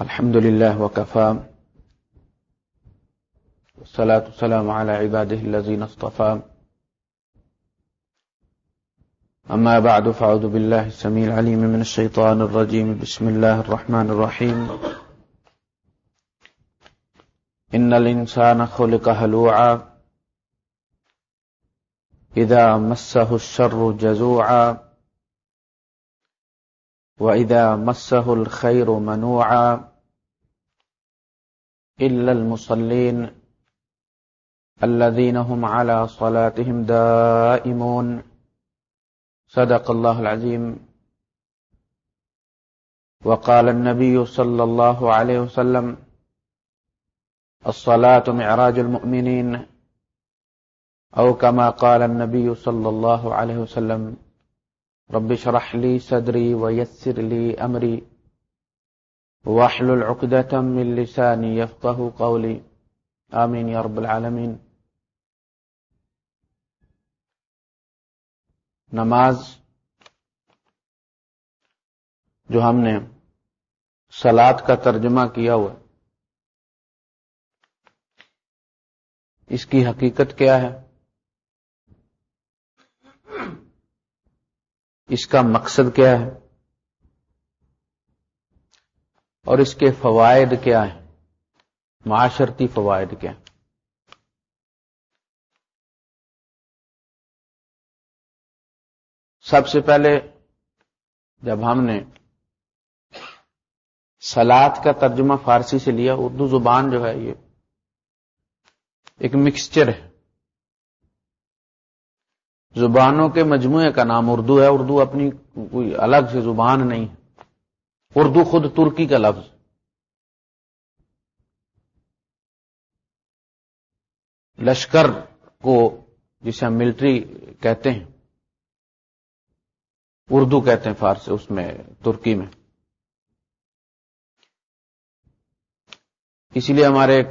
الحمد لله وكفى. والصلاة والسلام على عباده الذين اصطفى. أما بعد فعوذ بالله السميع العليم من الشيطان الرجيم. بسم الله الرحمن الرحيم. إن الإنسان خلق هلوعا. إذا مسه الشر جزوعا. وإذا مسه الخير منوعا إلا المصلين الذين هم على صلاتهم دائمون صدق الله العظيم. وقال النبي صلى الله عليه وسلم، الصلاة معراج المؤمنين، أو كما قال النبي صلى الله عليه وسلم رب شرح لي صدري ويسر لي أمري. وحل العقدة من لساني يفقه قولي. آمين يا رب العالمين. نماز جو ہم نے سلاد کا ترجمہ کیا ہوا، اس کی حقیقت کیا ہے؟ اس کا مقصد کیا ہے اور اس کے فوائد کیا ہیں معاشرتی فوائد کیا ہیں سب سے پہلے جب ہم نے سلاد کا ترجمہ فارسی سے لیا، اردو زبان جو ہے یہ ایک مکسچر ہے۔ زبانوں کے مجموعے کا نام اردو ہے۔ اردو اپنی کوئی الگ سے زبان نہیں ہے۔ اردو خود ترکی کا لفظ۔ لشکر کو جسے ہم ملٹری کہتے ہیں، اردو کہتے ہیں فارسی اس میں، ترکی میں۔ اسی لیے ہمارے ایک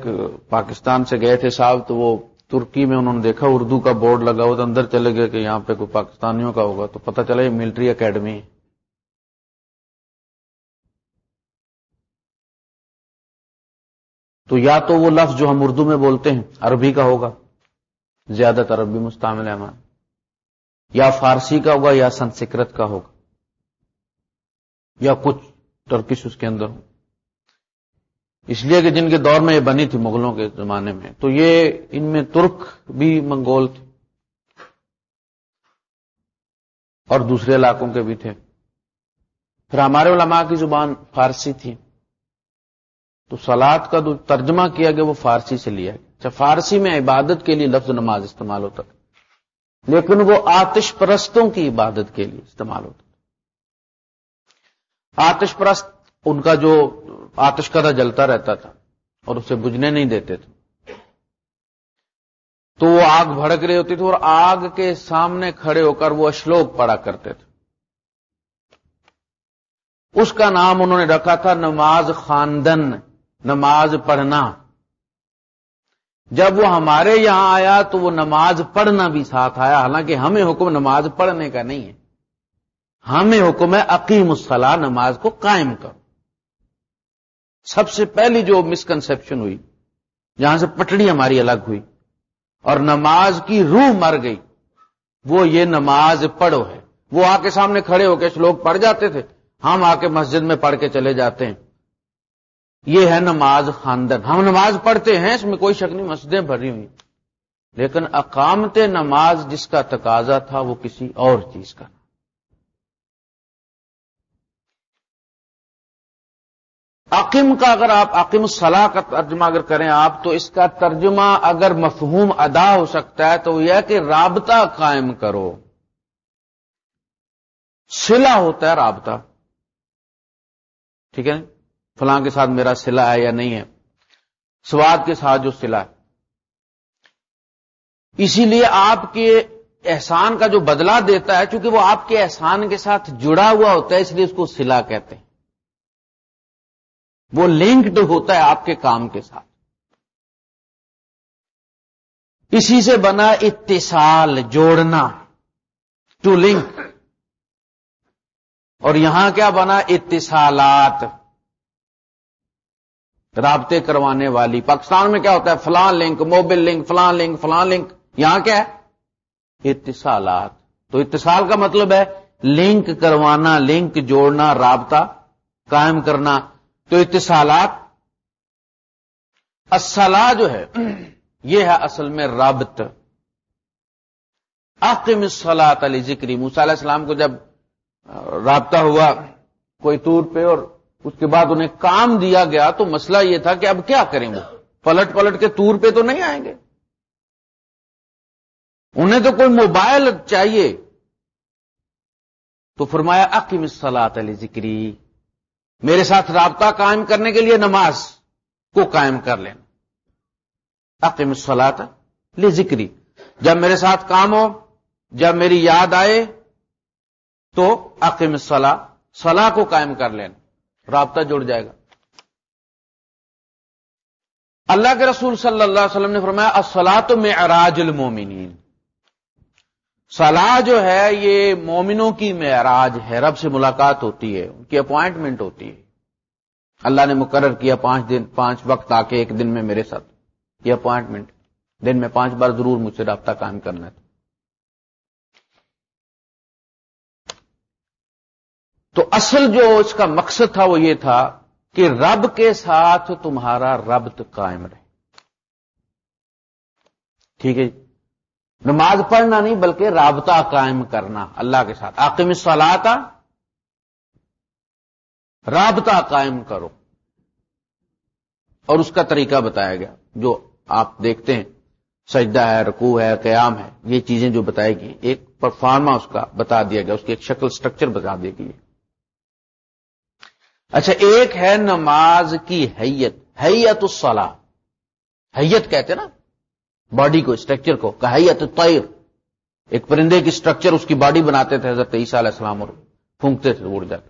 پاکستان سے گئے تھے صاحب، تو وہ ترکی میں انہوں نے دیکھا، اردو کا بورڈ لگا ہوا تو اندر چلے گئے کہ یہاں پہ کوئی پاکستانیوں کا ہوگا، تو پتہ چلا یہ ملٹری اکیڈمی تو یا تو وہ لفظ جو ہم اردو میں بولتے ہیں، عربی کا ہوگا، زیادہ تر عربی مستعمل ہے ہمارا۔ یا فارسی کا ہوگا یا سنسکرت کا ہوگا۔ یا کچھ ٹرکش اس کے اندر ہو۔ اس لیے کہ جن کے دور میں یہ بنی تھی مغلوں کے زمانے میں، تو یہ ان میں ترک بھی منگول تھے۔ اور دوسرے علاقوں کے بھی تھے۔ پھر ہمارے علماء کی زبان فارسی تھی۔ تو سلاد کا جو ترجمہ کیا گیا وہ فارسی سے لیا۔ گیا اچھا فارسی میں عبادت کے لیے لفظ نماز استعمال ہوتا تھا۔ لیکن وہ آتش پرستوں کی عبادت کے لیے استعمال ہوتا تھا۔ آتش پرست ان کا جو آتش کا جلتا رہتا تھا اور اسے بجھنے نہیں دیتے تھے۔ تو وہ آگ بھڑک رہی ہوتی تھی اور آگ کے سامنے کھڑے ہو کر وہ اشلوک پڑا کرتے تھے۔ اس کا نام انہوں نے رکھا تھا نماز خاندن، نماز پڑھنا۔ جب وہ ہمارے یہاں آیا تو وہ نماز پڑھنا بھی ساتھ آیا، حالانکہ ہمیں حکم نماز پڑھنے کا نہیں ہے۔ ہمیں حکم ہے عقیم الصلاح نماز کو قائم کرو۔ سب سے پہلی جو مسکنسپشن ہوئی، جہاں سے پٹڑی ہماری الگ ہوئی، اور نماز کی روح مر گئی، وہ یہ نماز پڑھو ہے۔ وہ آ کے سامنے کھڑے ہو کے لوگ پڑھ جاتے تھے، ہم آ کے مسجد میں پڑھ کے چلے جاتے ہیں۔ یہ ہے نماز خاندن ہم نماز پڑھتے ہیں، اس میں کوئی شک نہیں، مسجدیں بھری ہوئی لیکن اقامت نماز جس کا تقاضا تھا، وہ کسی اور چیز کا عقیم کا اگر آپ عقیم الصلاح کا ترجمہ اگر کریں آپ، تو اس کا ترجمہ اگر مفہوم ادا ہو سکتا ہے تو یہ کہ رابطہ قائم کرو۔ سلا ہوتا ہے رابطہ۔ ٹھیک ہے؟ فلاں کے ساتھ میرا سلا ہے یا نہیں ہے؟ سواد کے ساتھ جو سلا ہے۔ اسی لیے آپ کے احسان کا جو بدلہ دیتا ہے، چونکہ وہ آپ کے احسان کے ساتھ جڑا ہوا ہوتا ہے، اس لیے اس کو سلا کہتے ہیں۔ وہ لنکڈ ہوتا ہے آپ کے کام کے ساتھ۔ اسی سے بنا اتصال، جوڑنا ٹو لنک اور یہاں کیا بنا؟ اتصالات۔ رابطے کروانے والی۔ پاکستان میں کیا ہوتا ہے؟ فلاں لنک، موبل لنک، فلاں لنک فلاں لنک۔ یہاں کیا ہے؟ اتصالات۔ تو اتصال کا مطلب ہے لنک کروانا، لنک جوڑنا، رابطہ قائم کرنا۔ تو اتصالات اصلاح جو ہے، یہ ہے اصل میں رابط۔ عقم صلاحت علی ذکری موسیٰ علیہ السلام کو جب رابطہ ہوا کوئی طور پہ اور اس کے بعد انہیں کام دیا گیا تو مسئلہ یہ تھا کہ اب کیا کریں وہ پلٹ پلٹ کے طور پہ تو نہیں آئیں گے۔ انہیں تو کوئی موبائل چاہیے۔ تو فرمایا عقیم صلاحت علی ذکری میرے ساتھ رابطہ قائم کرنے کے لیے نماز کو قائم کر لینا عقیم صلاحت لی ذکری جب میرے ساتھ کام ہو، جب میری یاد آئے، تو عقیم صلاح صلاح کو قائم کر لینا رابطہ جڑ جائے گا۔ اللہ کے رسول صلی اللہ علیہ وسلم نے فرمایا اصلاح میں اراج المومنین۔ صلاح جو ہے یہ مومنوں کی معراج ہے، رب سے ملاقات ہوتی ہے، ان کی اپوائنٹمنٹ ہوتی ہے۔ اللہ نے مقرر کیا پانچ دن، پانچ وقت آ کے ایک دن میں میرے ساتھ۔ یہ اپوائنٹمنٹ۔ دن میں پانچ بار ضرور مجھ سے رابطہ قائم کرنا تھا۔ تو اصل جو اس کا مقصد تھا وہ یہ تھا کہ رب کے ساتھ تمہارا ربط قائم رہے۔ ٹھیک ہے جی؟ نماز پڑھنا نہیں بلکہ رابطہ قائم کرنا اللہ کے ساتھ۔ آکم صلاح رابطہ قائم کرو۔ اور اس کا طریقہ بتایا گیا، جو آپ دیکھتے ہیں، سجدہ ہے، رکوع ہے، قیام ہے، یہ چیزیں جو بتائے گی ایک پرفارما اس کا بتا دیا گیا، اس کی ایک شکل سٹرکچر بتا دی گئی اچھا ایک ہے نماز کی حیت حیت الصلاح حیت کہتے ہیں نا باڈی کو اسٹرکچر کو کہیت طیر ایک پرندے کی اسٹرکچر اس کی باڈی بناتے تھے، حضرت عیسیٰ علیہ السلام، اور پھونکتے تھے، اڑ جاتے۔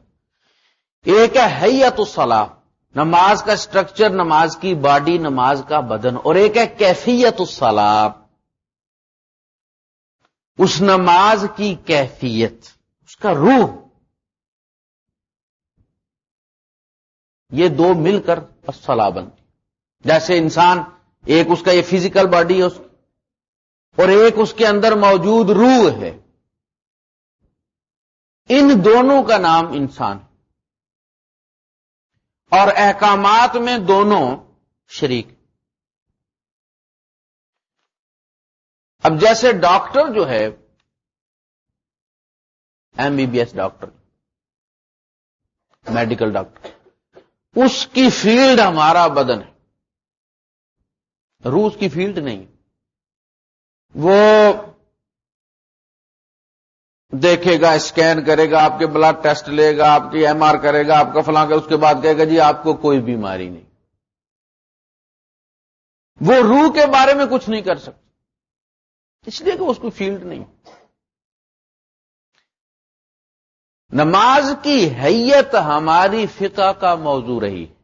ایک ہے حیت الصلاح نماز کا اسٹرکچر نماز کی باڈی، نماز کا بدن۔ اور ایک ہے کیفیت الصلاح اس نماز کی کیفیت، اس کا روح۔ یہ دو مل کر الصلاح بنتی۔ جیسے انسان ایک اس کا یہ فزیکل باڈی ہے اس اور ایک اس کے اندر موجود روح ہے۔ ان دونوں کا نام انسان اور احکامات میں دونوں شریک۔ اب جیسے ڈاکٹر جو ہے M B B S doctor, medical doctor, اس کی فیلڈ ہمارا بدن ہے۔ روس کی فیلڈ نہیں۔ وہ دیکھے گا، اسکین کرے گا، آپ کے بلڈ ٹیسٹ لے گا، آپ کی ایم آر کرے گا، آپ کا فلاں اس کے بعد کہے گا جی آپ کو کوئی بیماری نہیں۔ وہ روح کے بارے میں کچھ نہیں کر سکتا۔ اس لیے کہ اس کو فیلڈ نہیں۔ نماز کی حیت ہماری فقہ کا موضوع رہی۔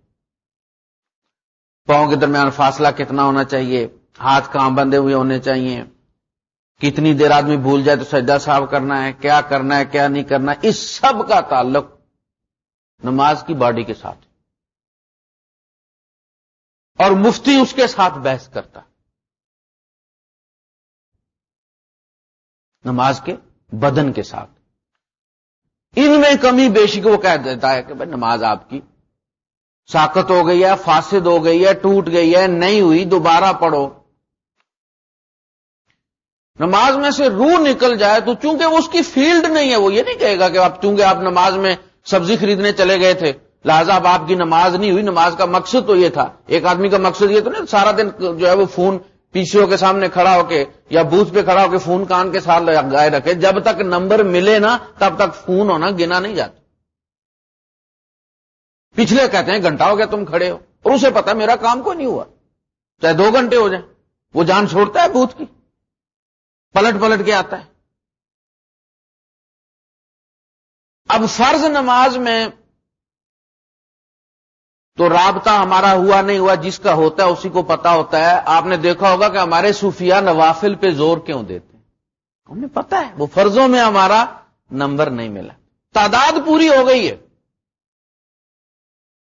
پاؤں کے درمیان فاصلہ کتنا ہونا چاہیے؟ ہاتھ کہاں بندے ہوئے ہونے چاہیے؟ کتنی دیر آدمی بھول جائے تو سجدہ صاحب کرنا ہے، کیا کرنا ہے، کیا نہیں کرنا، اس سب کا تعلق نماز کی باڈی کے ساتھ اور مفتی اس کے ساتھ بحث کرتا نماز کے بدن کے ساتھ۔ ان میں کمی بیشی کو وہ کہہ دیتا ہے کہ بھائی نماز آپ کی ساکت ہو گئی ہے، فاسد ہو گئی ہے، ٹوٹ گئی ہے، نہیں ہوئی، دوبارہ پڑھو۔ نماز میں سے روح نکل جائے تو چونکہ اس کی فیلڈ نہیں ہے، وہ یہ نہیں کہے گا کہ آپ چونکہ آپ نماز میں سبزی خریدنے چلے گئے تھے، لہذا اب آپ کی نماز نہیں ہوئی، نماز کا مقصد تو یہ تھا۔ ایک آدمی کا مقصد یہ تو نہیں، سارا دن جو ہے وہ فون پی سی او کے سامنے کھڑا ہو کے یا بوتھ پہ کھڑا ہو کے فون کان کے ساتھ گائے رکھے۔ جب تک نمبر ملے نا، تب تک فون ہونا گنا نہیں جاتا۔ پچھلے کہتے ہیں گھنٹہ ہو گیا تم کھڑے ہو، اور اسے پتا میرا کام کو نہیں ہوا۔ چاہے دو گھنٹے ہو جائیں، وہ جان چھوڑتا ہے بوتھ کی۔ پلٹ پلٹ کے آتا ہے۔ اب فرض نماز میں تو رابطہ ہمارا ہوا نہیں ہوا، جس کا ہوتا ہے اسی کو پتا ہوتا ہے۔ آپ نے دیکھا ہوگا کہ ہمارے صوفیہ نوافل پہ زور کیوں دیتے ہیں؟ ہمیں پتا ہے، وہ فرضوں میں ہمارا نمبر نہیں ملا۔ تعداد پوری ہو گئی ہے۔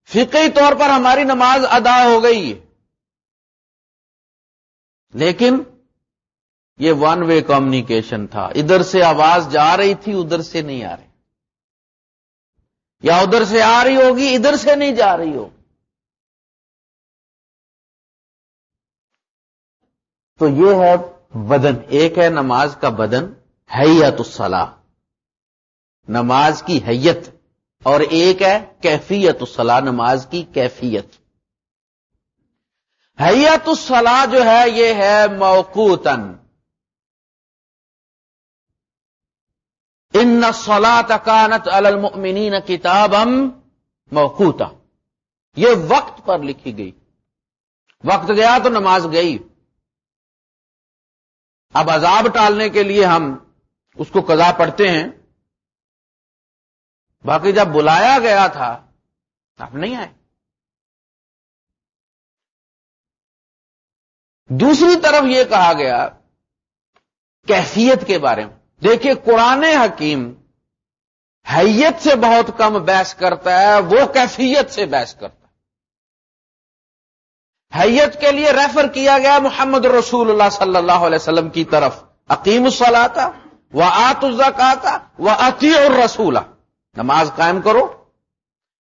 فقی طور پر ہماری نماز ادا ہو گئی۔ ہے لیکن یہ ون وے کمیونیکیشن تھا۔ ادھر سے آواز جا رہی تھی، ادھر سے نہیں آ رہی۔ یا ادھر سے آ رہی ہوگی، ادھر سے نہیں جا رہی ہوگی۔ تو یہ ہے بدن۔ ایک ہے نماز کا بدن حیت الصلاح۔ نماز کی حیت۔ اور ایک ہے کیفیت الصلاح نماز کی کیفیت۔ حیت الصلاح جو ہے، یہ ہے موقوتن ان سلا تکانت المؤمنین کتاب موقوتا۔ یہ وقت پر لکھی گئی۔ وقت گیا تو نماز گئی۔ اب عذاب ٹالنے کے لیے ہم اس کو قضا پڑھتے ہیں۔ باقی جب بلایا گیا تھا آپ نہیں آئے۔ دوسری طرف یہ کہا گیا، کیفیت کے بارے میں۔ دیکھیے، قرآن حکیم حیت سے بہت کم بحث کرتا ہے، وہ کیفیت سے بحث کرتا ہے۔ حیت کے لیے ریفر کیا گیا محمد رسول اللہ صلی اللہ علیہ وسلم کی طرف۔ عقیم الصلاح وہ آت الزکا تھا وہ عطی الرسول۔ نماز قائم کرو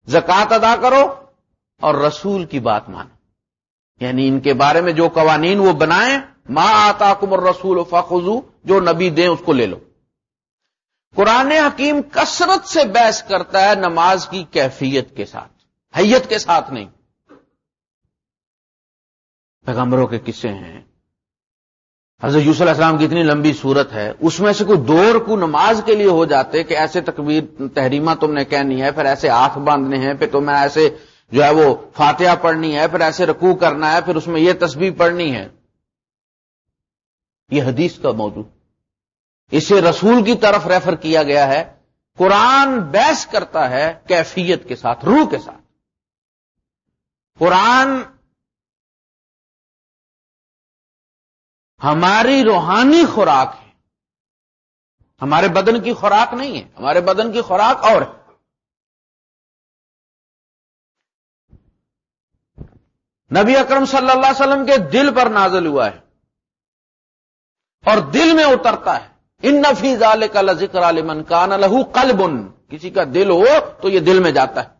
زکات ادا کرو اور رسول کی بات مانو۔ یعنی ان کے بارے میں جو قوانین وہ بنائیں ماں آتا کمر رسول فخو جو نبی دیں اس کو لے لو۔ قرآن حکیم کثرت سے بحث کرتا ہے نماز کی کیفیت کے ساتھ، حیت کے ساتھ نہیں۔ پیغمبروں کے قصے ہیں۔ حضرت یوسف علیہ السلام کی اتنی لمبی صورت ہے، اس میں سے کوئی دور کو نماز کے لیے ہو جاتے کہ ایسے تکبیر، تحریمہ تم نے کہنی ہے، پھر ایسے ہاتھ باندھنے ہیں، پھر تمہیں ایسے جو ہے وہ فاتحہ پڑھنی ہے، پھر ایسے رکوع کرنا ہے، پھر اس میں یہ تصویر پڑھنی ہے۔ یہ حدیث کا موضوع۔ اسے رسول کی طرف ریفر کیا گیا ہے۔ قرآن بیس کرتا ہے کیفیت کے ساتھ، روح کے ساتھ۔ قرآن ہماری روحانی خوراک ہے۔ ہمارے بدن کی خوراک نہیں ہے، ہمارے بدن کی خوراک اور ہے۔ نبی اکرم صلی اللہ علیہ وسلم کے دل پر نازل ہوا ہے اور دل میں اترتا ہے۔ ان نفیز عال کا ذکر عالمن کان لہو قلب۔ کسی کا دل ہو تو یہ دل میں جاتا ہے۔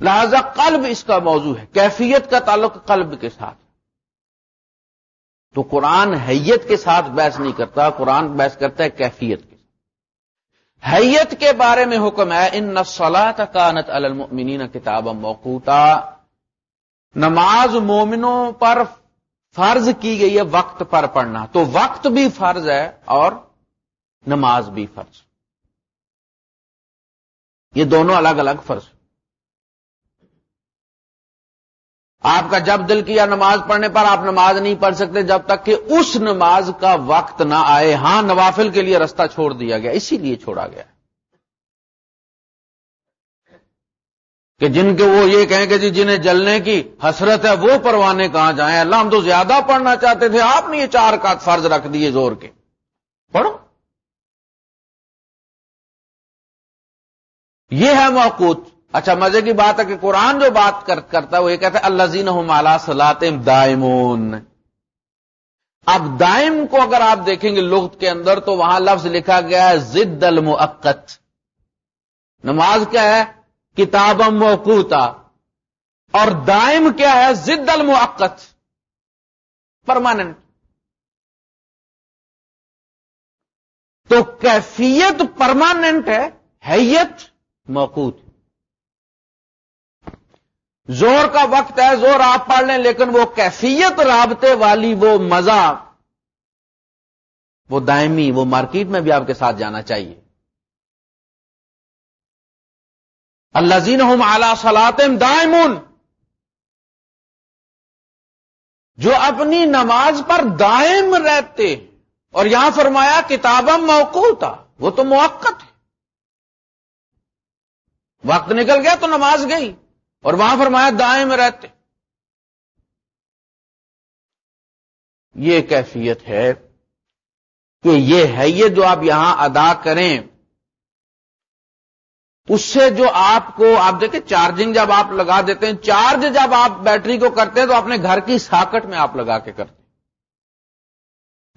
لہذا قلب اس کا موضوع ہے، کیفیت کا تعلق قلب کے ساتھ۔ تو قرآن حیت کے ساتھ بحث نہیں کرتا، قرآن بحث کرتا ہے کیفیت کے ساتھ۔ حیت کے بارے میں حکم ہے، ان نسلا کانت المنین کتاب موقوتا۔ نماز مومنوں پر فرض کی گئی ہے، وقت پر پڑھنا۔ تو وقت بھی فرض ہے اور نماز بھی فرض۔ یہ دونوں الگ الگ فرض۔ آپ کا جب دل کیا نماز پڑھنے پر، آپ نماز نہیں پڑھ سکتے جب تک کہ اس نماز کا وقت نہ آئے۔ ہاں نوافل کے لیے رستہ چھوڑ دیا گیا، اسی لیے چھوڑا گیا۔ کہ جن کے وہ یہ کہیں کہ جی جنہیں جلنے کی حسرت ہے، وہ پروانے کہاں جائیں؟ اللہ ہم تو زیادہ پڑھنا چاہتے تھے۔ آپ نے یہ چار کا فرض رکھ دیے زور کے۔ پڑھو۔ یہ ہے موقوت۔ اچھا مزے کی بات ہے کہ قرآن جو بات کرتا ہے وہ یہ کہتا ہے اللہ زین مالا سلاتم دائمون۔ اب دائم کو اگر آپ دیکھیں گے لغت کے اندر تو وہاں لفظ لکھا گیا ہے زد المعقت نماز کیا ہے؟ کتاب موقوتا۔ اور دائم کیا ہے؟ زد المعقت پرماننٹ تو کیفیت پرماننٹ ہے، حیت موقوت۔ زور کا وقت ہے زور آپ پڑھ لیں، لیکن وہ کیفیت رابطے والی وہ مزہ، وہ دائمی، وہ مارکیٹ میں بھی آپ کے ساتھ جانا چاہیے۔ اللہ زین ہم اعلی سلاطم دائمون، جو اپنی نماز پر دائم رہتے، اور یہاں فرمایا کتابم موقع تھا وہ تو موقع ہے۔ وقت نکل گیا تو نماز گئی۔ اور وہاں فرمایا دائیں میں رہتے۔ یہ کیفیت ہے کہ یہ ہے، یہ جو آپ یہاں ادا کریں، اس سے جو آپ کو، آپ دیکھیں چارجنگ جب آپ لگا دیتے ہیں، چارج جب آپ بیٹری کو کرتے ہیں تو اپنے گھر کی ساکٹ میں آپ لگا کے کرتے ہیں۔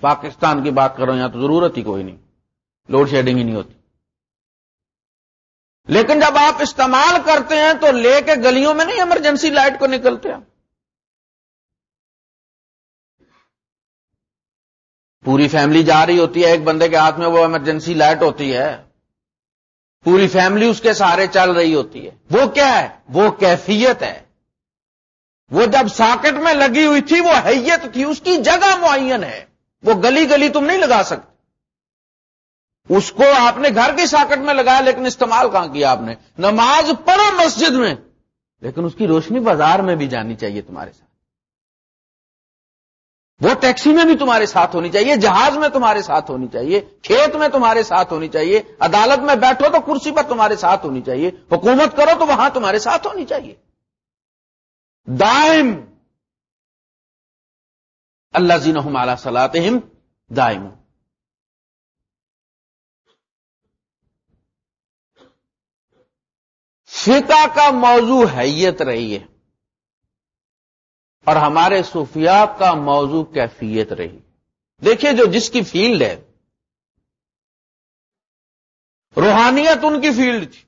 پاکستان کی بات کرو یہاں تو ضرورت ہی کوئی نہیں، لوڈ شیڈنگ ہی نہیں ہوتی۔ لیکن جب آپ استعمال کرتے ہیں تو لے کے گلیوں میں نہیں ایمرجنسی لائٹ کو نکلتے ہیں۔ پوری فیملی جا رہی ہوتی ہے، ایک بندے کے ہاتھ میں وہ ایمرجنسی لائٹ ہوتی ہے۔ پوری فیملی اس کے سہارے چل رہی ہوتی ہے۔ وہ کیا ہے؟ وہ کیفیت ہے۔ وہ جب ساکٹ میں لگی ہوئی تھی، وہ حیت تھی، اس کی جگہ معین ہے۔ وہ گلی گلی تم نہیں لگا سکتے۔ اس کو آپ نے گھر کی ساکٹ میں لگایا، لیکن استعمال کہاں کیا آپ نے؟ نماز پڑھو مسجد میں۔ لیکن اس کی روشنی بازار میں بھی جانی چاہیے تمہارے ساتھ۔ وہ ٹیکسی میں بھی تمہارے ساتھ ہونی چاہیے، جہاز میں تمہارے ساتھ ہونی چاہیے، کھیت میں تمہارے ساتھ ہونی چاہیے، عدالت میں بیٹھو تو کرسی پر تمہارے ساتھ ہونی چاہیے، حکومت کرو تو وہاں تمہارے ساتھ ہونی چاہیے۔ دائم۔ اللہ زین ہمارا سلاط دائم فقہ کا موضوع حیت رہی ہے اور ہمارے صوفیاء کا موضوع کیفیت رہی دیکھیے جو جس کی فیلڈ ہے روحانیت ان کی فیلڈ تھی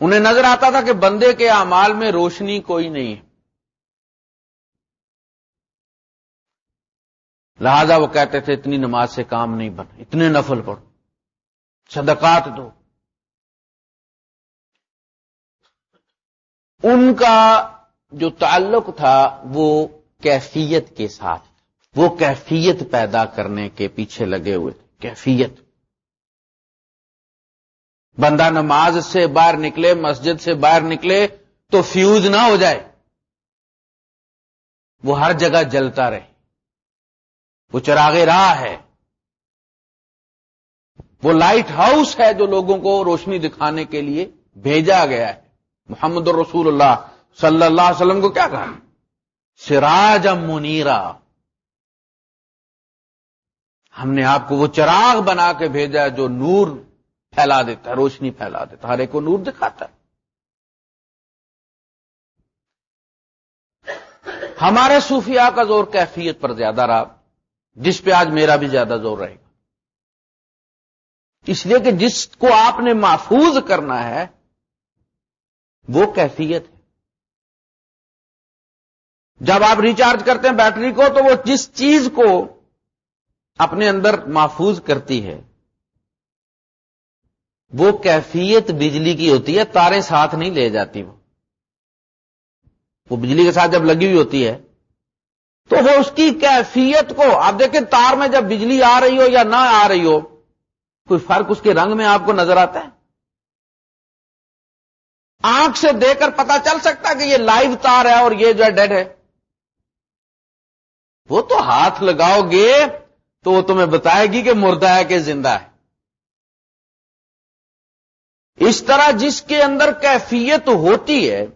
انہیں نظر آتا تھا کہ بندے کے اعمال میں روشنی کوئی نہیں ہے لہذا وہ کہتے تھے اتنی نماز سے کام نہیں بن اتنے نفل پڑھو۔ صدقات دو۔ ان کا جو تعلق تھا وہ کیفیت کے ساتھ، وہ کیفیت پیدا کرنے کے پیچھے لگے ہوئے تھے کیفیت۔ بندہ نماز سے باہر نکلے، مسجد سے باہر نکلے تو فیوز نہ ہو جائے۔ وہ ہر جگہ جلتا رہے۔ وہ چراغ راہ ہے۔ وہ لائٹ ہاؤس ہے جو لوگوں کو روشنی دکھانے کے لیے بھیجا گیا ہے۔ محمد الرسول اللہ صلی اللہ علیہ وسلم کو کیا کہا؟ سراج منیرا ہم نے آپ کو وہ چراغ بنا کے بھیجا جو نور پھیلا دیتا ہے، روشنی پھیلا دیتا ہر ایک کو نور دکھاتا ہے۔ ہمارے صوفیاء کا زور کیفیت پر زیادہ رہا، جس پہ آج میرا بھی زیادہ زور رہے گا۔ اس لیے کہ جس کو آپ نے محفوظ کرنا ہے، وہ کیفیت ہے۔ جب آپ ریچارج کرتے ہیں بیٹری کو، تو وہ جس چیز کو اپنے اندر محفوظ کرتی ہے، وہ کیفیت بجلی کی ہوتی ہے تاریں ساتھ نہیں لے جاتی وہ۔ وہ بجلی کے ساتھ جب لگی ہوئی ہوتی ہے، تو وہ اس کی کیفیت کو، آپ دیکھیں تار میں جب بجلی آ رہی ہو یا نہ آ رہی ہو کوئی فرق اس کے رنگ میں آپ کو نظر آتا ہے؟ آنکھ سے دیکھ کر پتا چل سکتا کہ یہ لائیو تار ہے اور یہ جو ہے ڈیڈ ہے۔ وہ تو ہاتھ لگاؤ گے تو وہ تمہیں بتائے گی کہ مردہ ہے کہ زندہ ہے۔ اس طرح جس کے اندر کیفیت ہوتی ہے،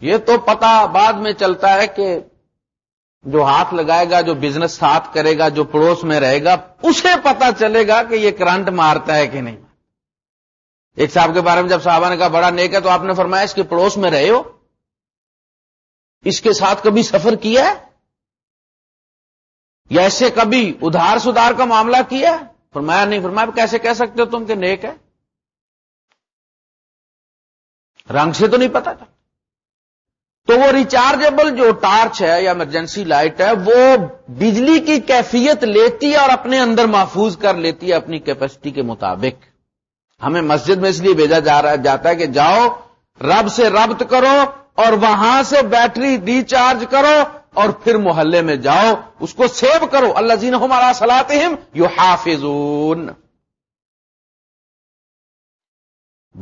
یہ تو پتا بعد میں چلتا ہے کہ جو ہاتھ لگائے گا، جو بزنس ساتھ کرے گا، جو پڑوس میں رہے گا، اسے پتا چلے گا کہ یہ کرنٹ مارتا ہے کہ نہیں۔ ایک صاحب کے بارے میں جب صاحبہ نے کہا، بڑا نیک ہے، تو آپ نے فرمایا، اس کے پڑوس میں رہے ہو۔ اس کے ساتھ کبھی سفر کیا ہے؟ یا ایسے کبھی ادھار سدھار کا معاملہ کیا ہے؟ فرمایا، نہیں فرمایا کیسے کہہ سکتے ہو تم کہ نیک ہے؟ رنگ سے تو نہیں پتا تھا۔ تو وہ ریچارجبل جو ٹارچ ہے یا ایمرجنسی لائٹ ہے، وہ بجلی کی کیفیت لیتی ہے اور اپنے اندر محفوظ کر لیتی ہے اپنی کیپیسٹی کے مطابق۔ ہمیں مسجد میں اس لیے بھیجا جا رہا جاتا ہے کہ جاؤ، رب سے ربط کرو اور وہاں سے بیٹری ریچارج کرو اور پھر محلے میں جاؤ، اس کو سیو کرو۔ اللہ زین ہمارا سلاتم یو حافظون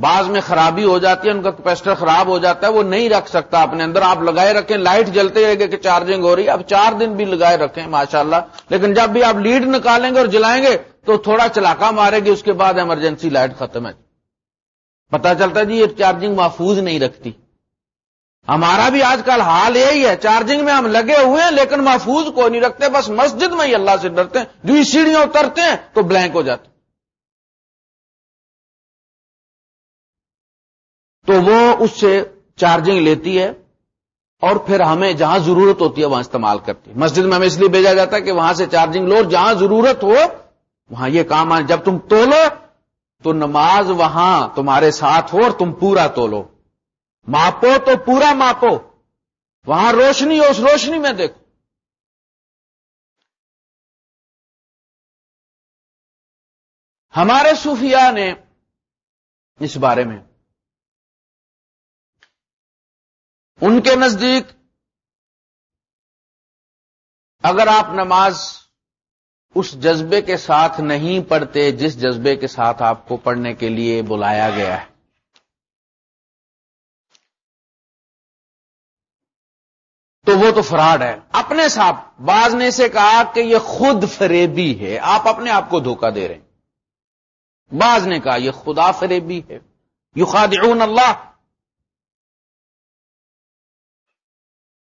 بعض میں خرابی ہو جاتی ہے، ان کا کیپیسٹر خراب ہو جاتا ہے، وہ نہیں رکھ سکتا اپنے اندر۔ آپ لگائے رکھیں، لائٹ جلتے رہے گا کہ چارجنگ ہو رہی ہے۔ اب چار دن بھی لگائے رکھیں، ماشاءاللہ۔ لیکن جب بھی آپ لیڈ نکالیں گے اور جلائیں گے، تو تھوڑا چلاکا مارے گی، اس کے بعد ایمرجنسی لائٹ ختم ہے۔ پتا چلتا جی یہ چارجنگ محفوظ نہیں رکھتی۔ ہمارا بھی آج کل حال یہی ہے، چارجنگ میں ہم لگے ہوئے ہیں، لیکن محفوظ کوئی نہیں رکھتے، بس مسجد میں ہی اللہ سے ڈرتے ہیں۔ جو سیڑھیاں اترتے ہیں، تو بلینک ہو جاتے تو وہ اس سے چارجنگ لیتی ہے اور پھر ہمیں جہاں ضرورت ہوتی ہے وہاں استعمال کرتی ہے۔ مسجد میں ہمیں اس لیے بھیجا جاتا ہے کہ وہاں سے چارجنگ لو جہاں ضرورت ہو، وہاں یہ کام آئے۔ جب تم تولو تو نماز وہاں تمہارے ساتھ ہو اور تم پورا تولو۔ ماپو تو پورا ماپو۔ وہاں روشنی ہو، اس روشنی میں دیکھو۔ ہمارے صوفیاء نے اس بارے میں ان کے نزدیک اگر آپ نماز اس جذبے کے ساتھ نہیں پڑھتے جس جذبے کے ساتھ آپ کو پڑھنے کے لیے بلایا گیا ہے۔ تو وہ تو فراڈ ہے۔ اپنے ساتھ باز نے سے کہا کہ یہ خود فریبی ہے۔ آپ اپنے آپ کو دھوکہ دے رہے ہیں۔ باز نے کہا یہ خدا فریبی ہے۔ یو اللہ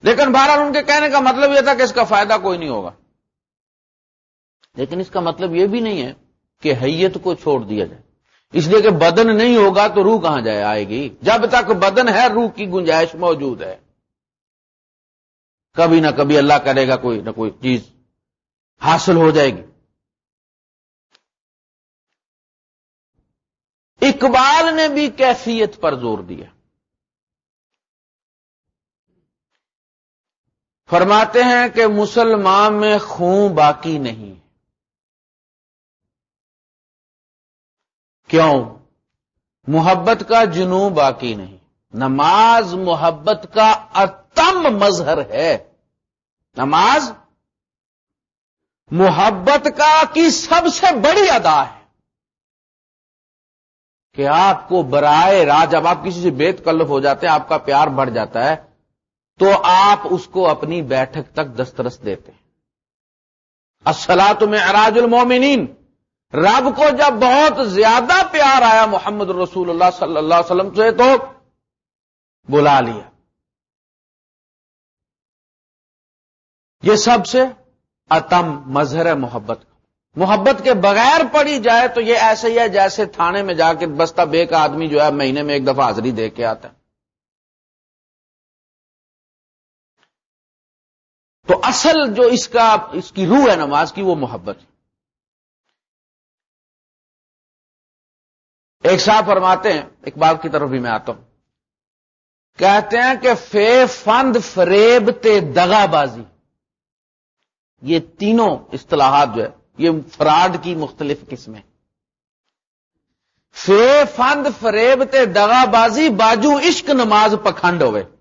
لیکن بہرحال ان کے کہنے کا مطلب یہ تھا کہ اس کا فائدہ کوئی نہیں ہوگا۔ لیکن اس کا مطلب یہ بھی نہیں ہے کہ حیت کو چھوڑ دیا جائے۔ اس لیے کہ بدن نہیں ہوگا تو روح کہاں جائے، آئے گی۔ جب تک بدن ہے، روح کی گنجائش موجود ہے۔ کبھی نہ کبھی اللہ کرے گا، کوئی نہ کوئی چیز حاصل ہو جائے گی۔ اقبال نے بھی کیفیت پر زور دیا۔ فرماتے ہیں کہ مسلمان میں خون باقی نہیں۔ کیوں؟ محبت کا جنو باقی نہیں۔ نماز محبت کا اتم مظہر ہے۔ نماز محبت کا کی سب سے بڑی ادا ہے۔ کہ آپ کو برائے راج جب آپ کسی سے بے تکلف ہو جاتے ہیں، آپ کا پیار بڑھ جاتا ہے۔ تو آپ اس کو اپنی بیٹھک تک دسترس دیتے ہیں۔ اصلاح میں اراج المومنین رب کو جب بہت زیادہ پیار آیا محمد رسول اللہ صلی اللہ علیہ وسلم سے تو بلا لیا۔ یہ سب سے اتم مظہر محبت۔ محبت کے بغیر پڑی جائے تو یہ ایسے ہی ہے جیسے تھانے میں جا کے بستہ بے کا آدمی جو ہے مہینے میں ایک دفعہ حاضری دے کے آتا ہے۔ تو اصل جو اس کا اس کی روح ہے نماز کی وہ محبت ایک صاحب فرماتے ہیں، ایک بات کی طرف بھی میں آتا ہوں۔ کہتے ہیں کہ فے فند فریب تے دگا بازی۔ یہ تینوں اصطلاحات جو ہے، یہ فراڈ کی مختلف قسمیں۔ فے فند فریب تے دگا بازی باجو عشق نماز پکھنڈ ہوئے۔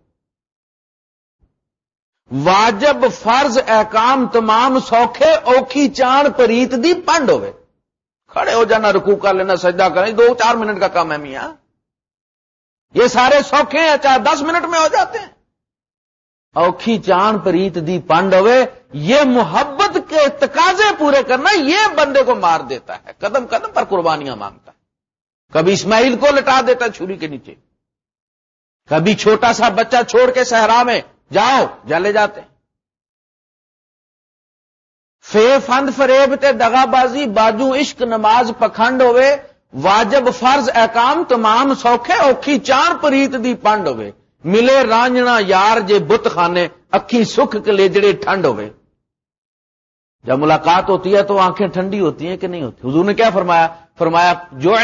واجب فرض احکام تمام سوکھے، اوکھی چان پریت دی پنڈ ہوئے۔ کھڑے ہو جانا رکو کر لینا، سجدہ کریں دو چار منٹ کا کام ہے میاں۔ یہ سارے سوکھے ہیں، چاہے دس منٹ میں ہو جاتے ہیں۔ اوکھی چان پریت دی پنڈ ہوئے، یہ محبت کے تقاضے پورے کرنا، یہ بندے کو مار دیتا ہے۔ قدم قدم پر قربانیاں مانگتا ہے۔ کبھی اسماعیل کو لٹا دیتا ہے، چھری کے نیچے۔ کبھی چھوٹا سا بچہ چھوڑ کے صحرا میں جاؤ، جلے جاتے فے فند فریب تے دگا بازی باجو عشق نماز پکھنڈ ہوئے، واجب فرض احکام تمام سوکھے، اوکھی چار پریت دی پنڈ ہوئے۔ ملے رانجنا یار جے بت خانے، اکھی سکھ کے جڑے ٹھنڈ ہوئے۔ جب ملاقات ہوتی ہے تو آنکھیں ٹھنڈی ہوتی ہیں کہ نہیں ہوتی؟ حضور نے کیا فرمایا؟ فرمایا جو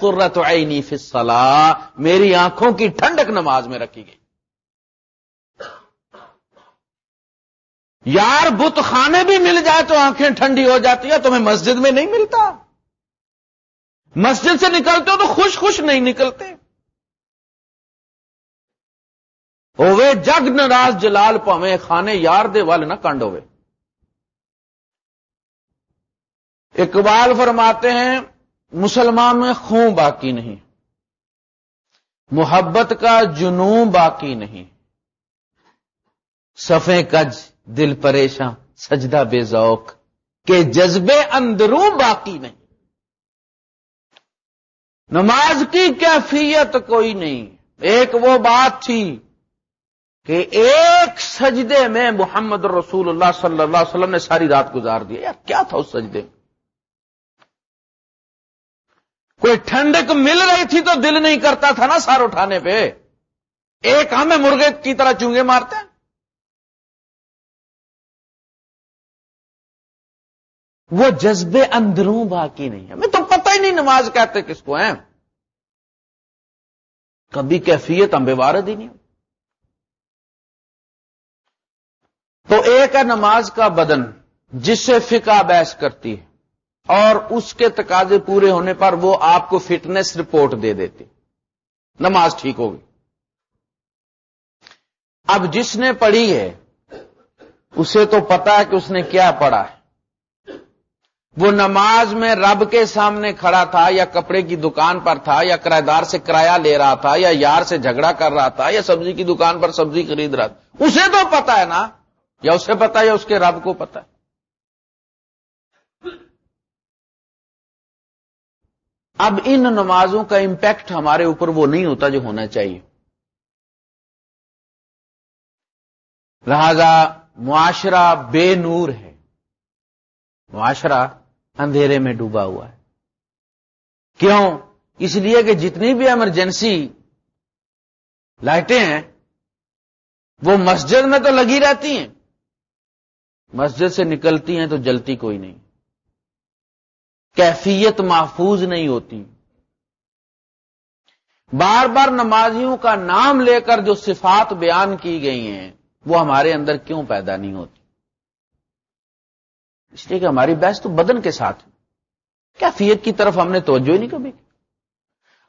قرت عینی فی الصلاح، میری آنکھوں کی ٹھنڈک نماز میں رکھی گئی۔ یار بت خانے بھی مل جائے تو آنکھیں ٹھنڈی ہو جاتی ہیں، تمہیں مسجد میں نہیں ملتا۔ مسجد سے نکلتے ہو تو خوش خوش نہیں نکلتے۔ ہوئے جگ ناراض جلال پویں خانے یار دے وال نہ کنڈ ہوئے اقبال فرماتے ہیں، مسلمان میں خون باقی نہیں۔ محبت کا جنون باقی نہیں۔ سفے کج۔ دل پریشان سجدہ بے ذوق، کہ جذبے اندروں باقی نہیں۔ نماز کی کیفیت کوئی نہیں۔ ایک وہ بات تھی کہ ایک سجدے میں محمد رسول اللہ صلی اللہ علیہ وسلم نے ساری رات گزار دیا یار، کیا تھا اس سجدے؟ میں کوئی ٹھنڈک مل رہی تھی تو دل نہیں کرتا تھا نا سار اٹھانے پہ۔ ایک ہمیں مرغے کی طرح چونگے مارتے ہیں۔ وہ جذبے اندروں باقی نہیں ہے ہمیں تو پتہ ہی نہیں نماز کہتے کس کو ہیں۔ کبھی کیفیت امبے وارد ہی نہیں۔ تو ایک ہے نماز کا بدن جس سے فقہ بحث کرتی ہے، اور اس کے تقاضے پورے ہونے پر وہ آپ کو فٹنس رپورٹ دے دیتی۔ نماز ٹھیک ہوگی اب جس نے پڑھی ہے، اسے تو پتا ہے کہ اس نے کیا پڑھا ہے۔ وہ نماز میں رب کے سامنے کھڑا تھا یا کپڑے کی دکان پر تھا یا کرایہ دار سے کرایہ لے رہا تھا یا یار سے جھگڑا کر رہا تھا یا سبزی کی دکان پر سبزی خرید رہا تھا، اسے تو پتا ہے نا؟ یا اسے پتا ہے یا اس کے رب کو پتا ہے؟ اب ان نمازوں کا امپیکٹ ہمارے اوپر وہ نہیں ہوتا جو ہونا چاہیے۔ لہذا معاشرہ بے نور ہے۔ معاشرہ اندھیرے میں ڈوبا ہوا ہے۔ کیوں؟ اس لیے کہ جتنی بھی ایمرجنسی لائٹیں ہیں، وہ مسجد میں تو لگی رہتی ہیں۔ مسجد سے نکلتی ہیں تو جلتی کوئی نہیں۔ کیفیت محفوظ نہیں ہوتی۔ بار بار نمازیوں کا نام لے کر جو صفات بیان کی گئی ہیں، وہ ہمارے اندر کیوں پیدا نہیں ہوتی؟ اس لیے کہ ہماری بحث تو بدن کے ساتھ کیفیت کی طرف ہم نے توجہ ہی نہیں کبھی؟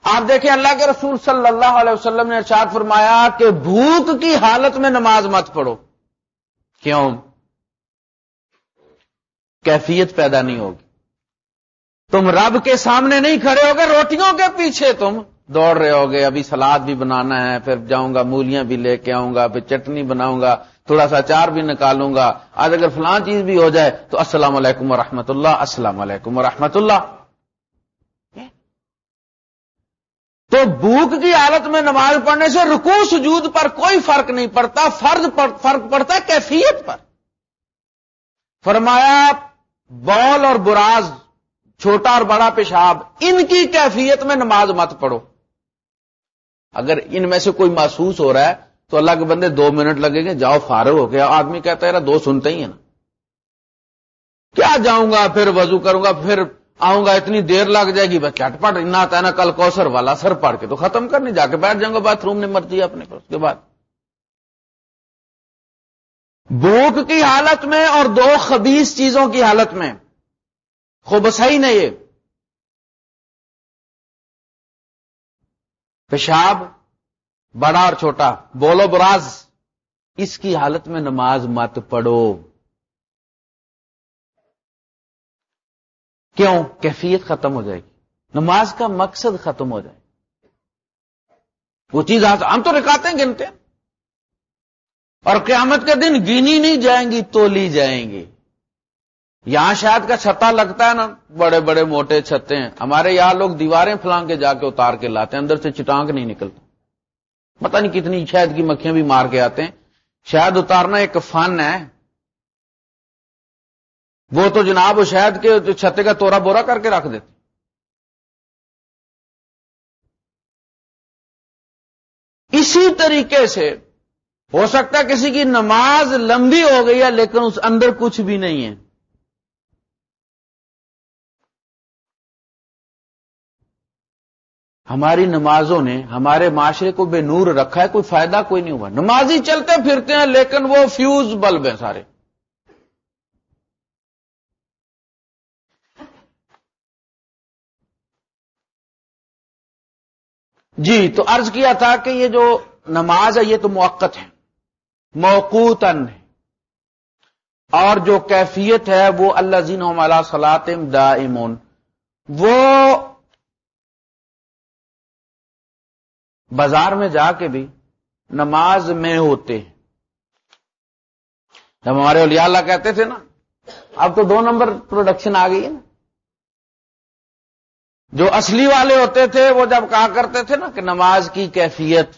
آپ دیکھیں اللہ کے رسول صلی اللہ علیہ وسلم نے ارشاد فرمایا کہ بھوک کی حالت میں نماز مت پڑھو۔ کیوں؟ کیفیت پیدا نہیں ہوگی۔ تم رب کے سامنے نہیں کھڑے ہو گے روٹیوں کے پیچھے تم دوڑ رہے ہو گے ابھی سلاد بھی بنانا ہے، پھر جاؤں گا، مولیاں بھی لے کے آؤں گا، پھر چٹنی بناؤں گا۔ تھوڑا سا چار بھی نکالوں گا۔ آج اگر فلاں چیز بھی ہو جائے تو السلام علیکم و اللہ، السلام علیکم و اللہ۔ تو بھوک کی حالت میں نماز پڑھنے سے رکوع، سجود پر کوئی فرق نہیں پڑتا، فرض فرق پڑتا ہے کیفیت پر۔ فرمایا، بول اور براز، چھوٹا اور بڑا پیشاب، ان کی کیفیت میں نماز مت پڑھو۔ اگر ان میں سے کوئی محسوس ہو رہا ہے تو اللہ کے بندے دو منٹ لگیں گے، جاؤ فارغ ہو گیا آدمی کہتا ہے دو سنتے ہی ہیں نا۔ کیا جاؤں گا؟ پھر وضو کروں گا، پھر آؤں گا، اتنی دیر لگ جائے گی۔ بس چٹ پٹ آتا ہے نا، کل کوسر والا سر پڑ کے تو ختم کرنے جا کے بیٹھ جاؤں گا۔ باتھ روم نے مرضی اپنے پر۔ اس کے بعد بھوک کی حالت میں اور دو خبیص چیزوں کی حالت میں۔ خوب صحیح نہیں یہ۔ پیشاب بڑا اور چھوٹا، بولو براز، اس کی حالت میں نماز مت پڑھو۔ کیوں؟ کیفیت ختم ہو جائے گی۔ نماز کا مقصد ختم ہو جائے وہ چیز ہم تو رکاتے ہیں گنتے ہیں۔ اور قیامت کے دن گنی نہیں جائیں گی تو لی جائیں گی۔ یہاں شاید کا چھتا لگتا ہے نا، بڑے بڑے موٹے چھتے ہیں۔ ہمارے یہاں لوگ دیواریں پھلانگ کے جا کے اتار کے لاتے ہیں، اندر سے چٹانک نہیں نکلتا۔ پتہ نہیں کتنی شہد کی مکھیاں بھی مار کے آتے ہیں۔ شہد اتارنا ایک فن ہے۔ وہ تو جناب وہ شہد کے چھتے کا تورا بورا کر کے رکھ دیتے۔ اسی طریقے سے ہو سکتا ہے کسی کی نماز لمبی ہو گئی ہے لیکن اس اندر کچھ بھی نہیں ہے۔ ہماری نمازوں نے ہمارے معاشرے کو بے نور رکھا ہے، کوئی فائدہ کوئی نہیں ہوا۔ نمازی چلتے پھرتے ہیں، لیکن وہ فیوز بلب ہیں سارے۔ جی تو عرض کیا تھا کہ یہ جو نماز ہے، یہ تو موقت ہے۔ موقوتن ہے۔ اور جو کیفیت ہے، وہ اللہ زین سلاطم دائمون۔ وہ بازار میں جا کے بھی نماز میں ہوتے ہیں۔ جب ہمارے اولیاء اللہ کہتے تھے نا، اب تو دو نمبر پروڈکشن آ گئی ہے۔ نا جو اصلی والے ہوتے تھے، وہ جب کہا کرتے تھے نا کہ نماز کی کیفیت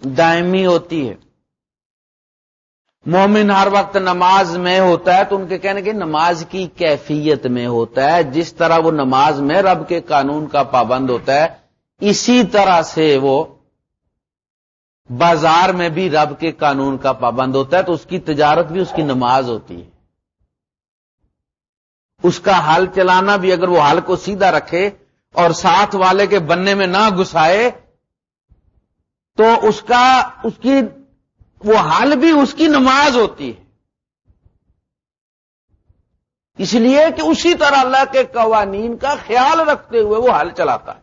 دائمی ہوتی ہے۔ مومن ہر وقت نماز میں ہوتا ہے تو ان کے کہنے کے نماز کی کیفیت میں ہوتا ہے۔ جس طرح وہ نماز میں رب کے قانون کا پابند ہوتا ہے، اسی طرح سے وہ بازار میں بھی رب کے قانون کا پابند ہوتا ہے تو اس کی تجارت بھی اس کی نماز ہوتی ہے۔ اس کا حل چلانا بھی اگر وہ حل کو سیدھا رکھے اور ساتھ والے کے بننے میں نہ گسائے تو اس کا، اس کی، وہ حل بھی اس کی نماز ہوتی ہے۔ اس لیے کہ اسی طرح اللہ کے قوانین کا خیال رکھتے ہوئے وہ حل چلاتا ہے۔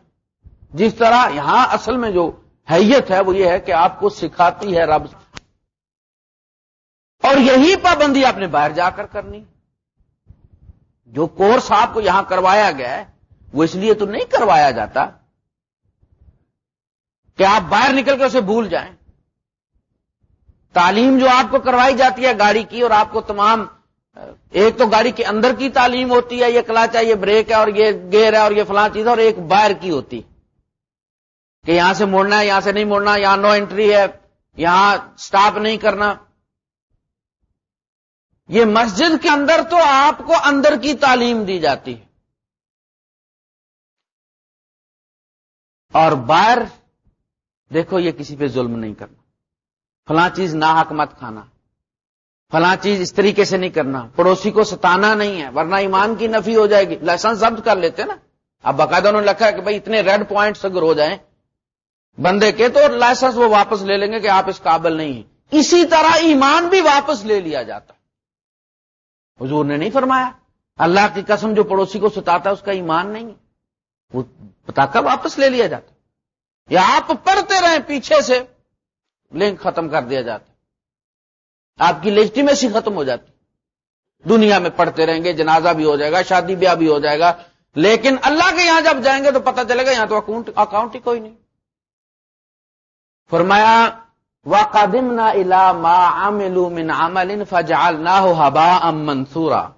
جس طرح یہاں اصل میں جو حیت ہے وہ یہ ہے کہ آپ کو سکھاتی ہے رب اور یہی پابندی آپ نے باہر جا کر کرنی۔ جو کورس آپ کو یہاں کروایا گیا ہے، وہ اس لیے تو نہیں کروایا جاتا کہ آپ باہر نکل کے اسے بھول جائیں۔ تعلیم جو آپ کو کروائی جاتی ہے گاڑی کی، اور آپ کو تمام، ایک تو گاڑی کے اندر کی تعلیم ہوتی ہے، یہ کلاچ ہے، یہ بریک ہے، اور یہ گیئر ہے، اور یہ فلاں چیز ہے، اور ایک باہر کی ہوتی۔ کہ یہاں سے موڑنا ہے، یہاں سے نہیں موڑنا، یہاں نو انٹری ہے، یہاں سٹاپ نہیں کرنا۔ یہ مسجد کے اندر تو آپ کو اندر کی تعلیم دی جاتی ہے۔ اور باہر، دیکھو یہ کسی پہ ظلم نہیں کرنا۔ فلاں چیز نہ مت کھانا۔ فلاں چیز اس طریقے سے نہیں کرنا۔ پڑوسی کو ستانا نہیں ہے، ورنہ ایمان کی نفی ہو جائے گی۔ لائسنس ضبط کر لیتے نا۔ اب باقاعدہ انہوں نے لکھا ہے کہ بھائی اتنے ریڈ پوائنٹس اگر ہو جائیں بندے کے تو لائسنس وہ واپس لے لیں گے کہ آپ اس قابل نہیں ہیں۔ اسی طرح ایمان بھی واپس لے لیا جاتا۔ حضور نے نہیں فرمایا۔ اللہ کی قسم جو پڑوسی کو ستاتا ہے اس کا ایمان نہیں ہے۔ وہ پتا کر واپس لے لیا جاتا۔ یا آپ پڑھتے رہیں پیچھے سے، لنک ختم کر دیا جاتا۔ آپ کی لیجٹیمیسی ختم ہو جاتی۔ دنیا میں پڑھتے رہیں گے، جنازہ بھی ہو جائے گا، شادی بیاہ بھی ہو جائے گا۔ لیکن اللہ کے یہاں جب جائیں گے تو پتہ چلے گا یہاں تو اکاؤنٹ ہی کوئی نہیں۔ فرمایا قدم نہ الا ما من عمل فجال نہ ہو ہبا منصورا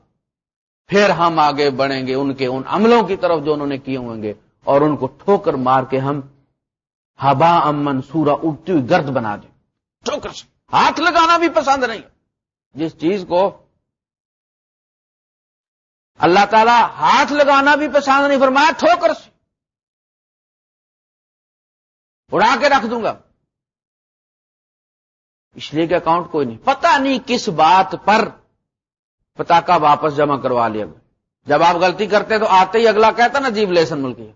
پھر ہم آگے بڑھیں گے، ان کے ان عملوں کی طرف جو انہوں نے کیے ہوں گے، اور ان کو ٹھوکر مار کے ہم ہبا ام منصورا اٹھتی ہوئی گرد بنا دیں۔ ٹھوکر سے۔ ہاتھ لگانا بھی پسند نہیں۔ جس چیز کو اللہ تعالی ہاتھ لگانا بھی پسند نہیں، فرمایا ٹھوکر سے۔ اڑا کے رکھ دوں گا۔ اس لیے کہ اکاؤنٹ کوئی نہیں۔ پتہ نہیں کس بات پر پتاکا واپس جمع کروا لیا۔ جب آپ غلطی کرتے تو آتے ہی اگلا کہتا نا جیب لیسن ملکی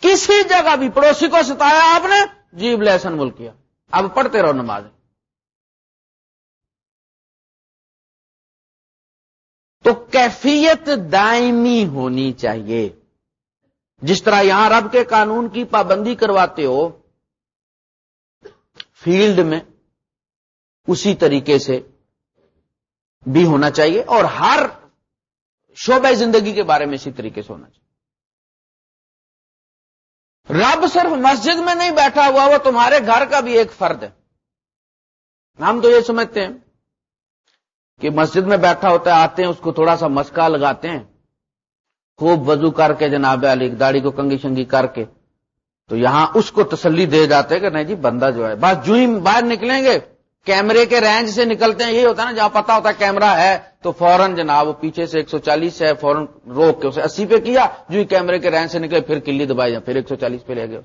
کسی جگہ بھی پڑوسی کو ستایا آپ نے؟ جیب لیسن ملک کیا اب پڑھتے رہو نماز۔ تو کیفیت دائمی ہونی چاہیے۔ جس طرح یہاں رب کے قانون کی پابندی کرواتے ہو فیلڈ میں اسی طریقے سے بھی ہونا چاہیے اور ہر شعبہ زندگی کے بارے میں اسی طریقے سے ہونا چاہیے۔ رب صرف مسجد میں نہیں بیٹھا ہوا، وہ تمہارے گھر کا بھی ایک فرد ہے۔ ہم تو یہ سمجھتے ہیں کہ مسجد میں بیٹھا ہوتا ہے، آتے ہیں، اس کو تھوڑا سا مسکا لگاتے ہیں، خوب وضو کر کے جناب علی، داڑھی کو کنگی شنگی کر کے۔ تو یہاں اس کو تسلی دے جاتے کہ نہیں جی بندہ جو ہے۔ بس جو ہی باہر نکلیں گے، کیمرے کے رینج سے نکلتے ہیں۔ یہی ہوتا ہے نا، جہاں پتا ہوتا ہے کیمرہ ہے، تو فوراً جناب وہ پیچھے سے ایک سو چالیس ہے، فوراً روک کے اسے اسی پہ کیا جو ہی کیمرے کے رینج سے نکلے، پھر کلی دبائی جائیں پھر ایک سو چالیس پہ لے گئے۔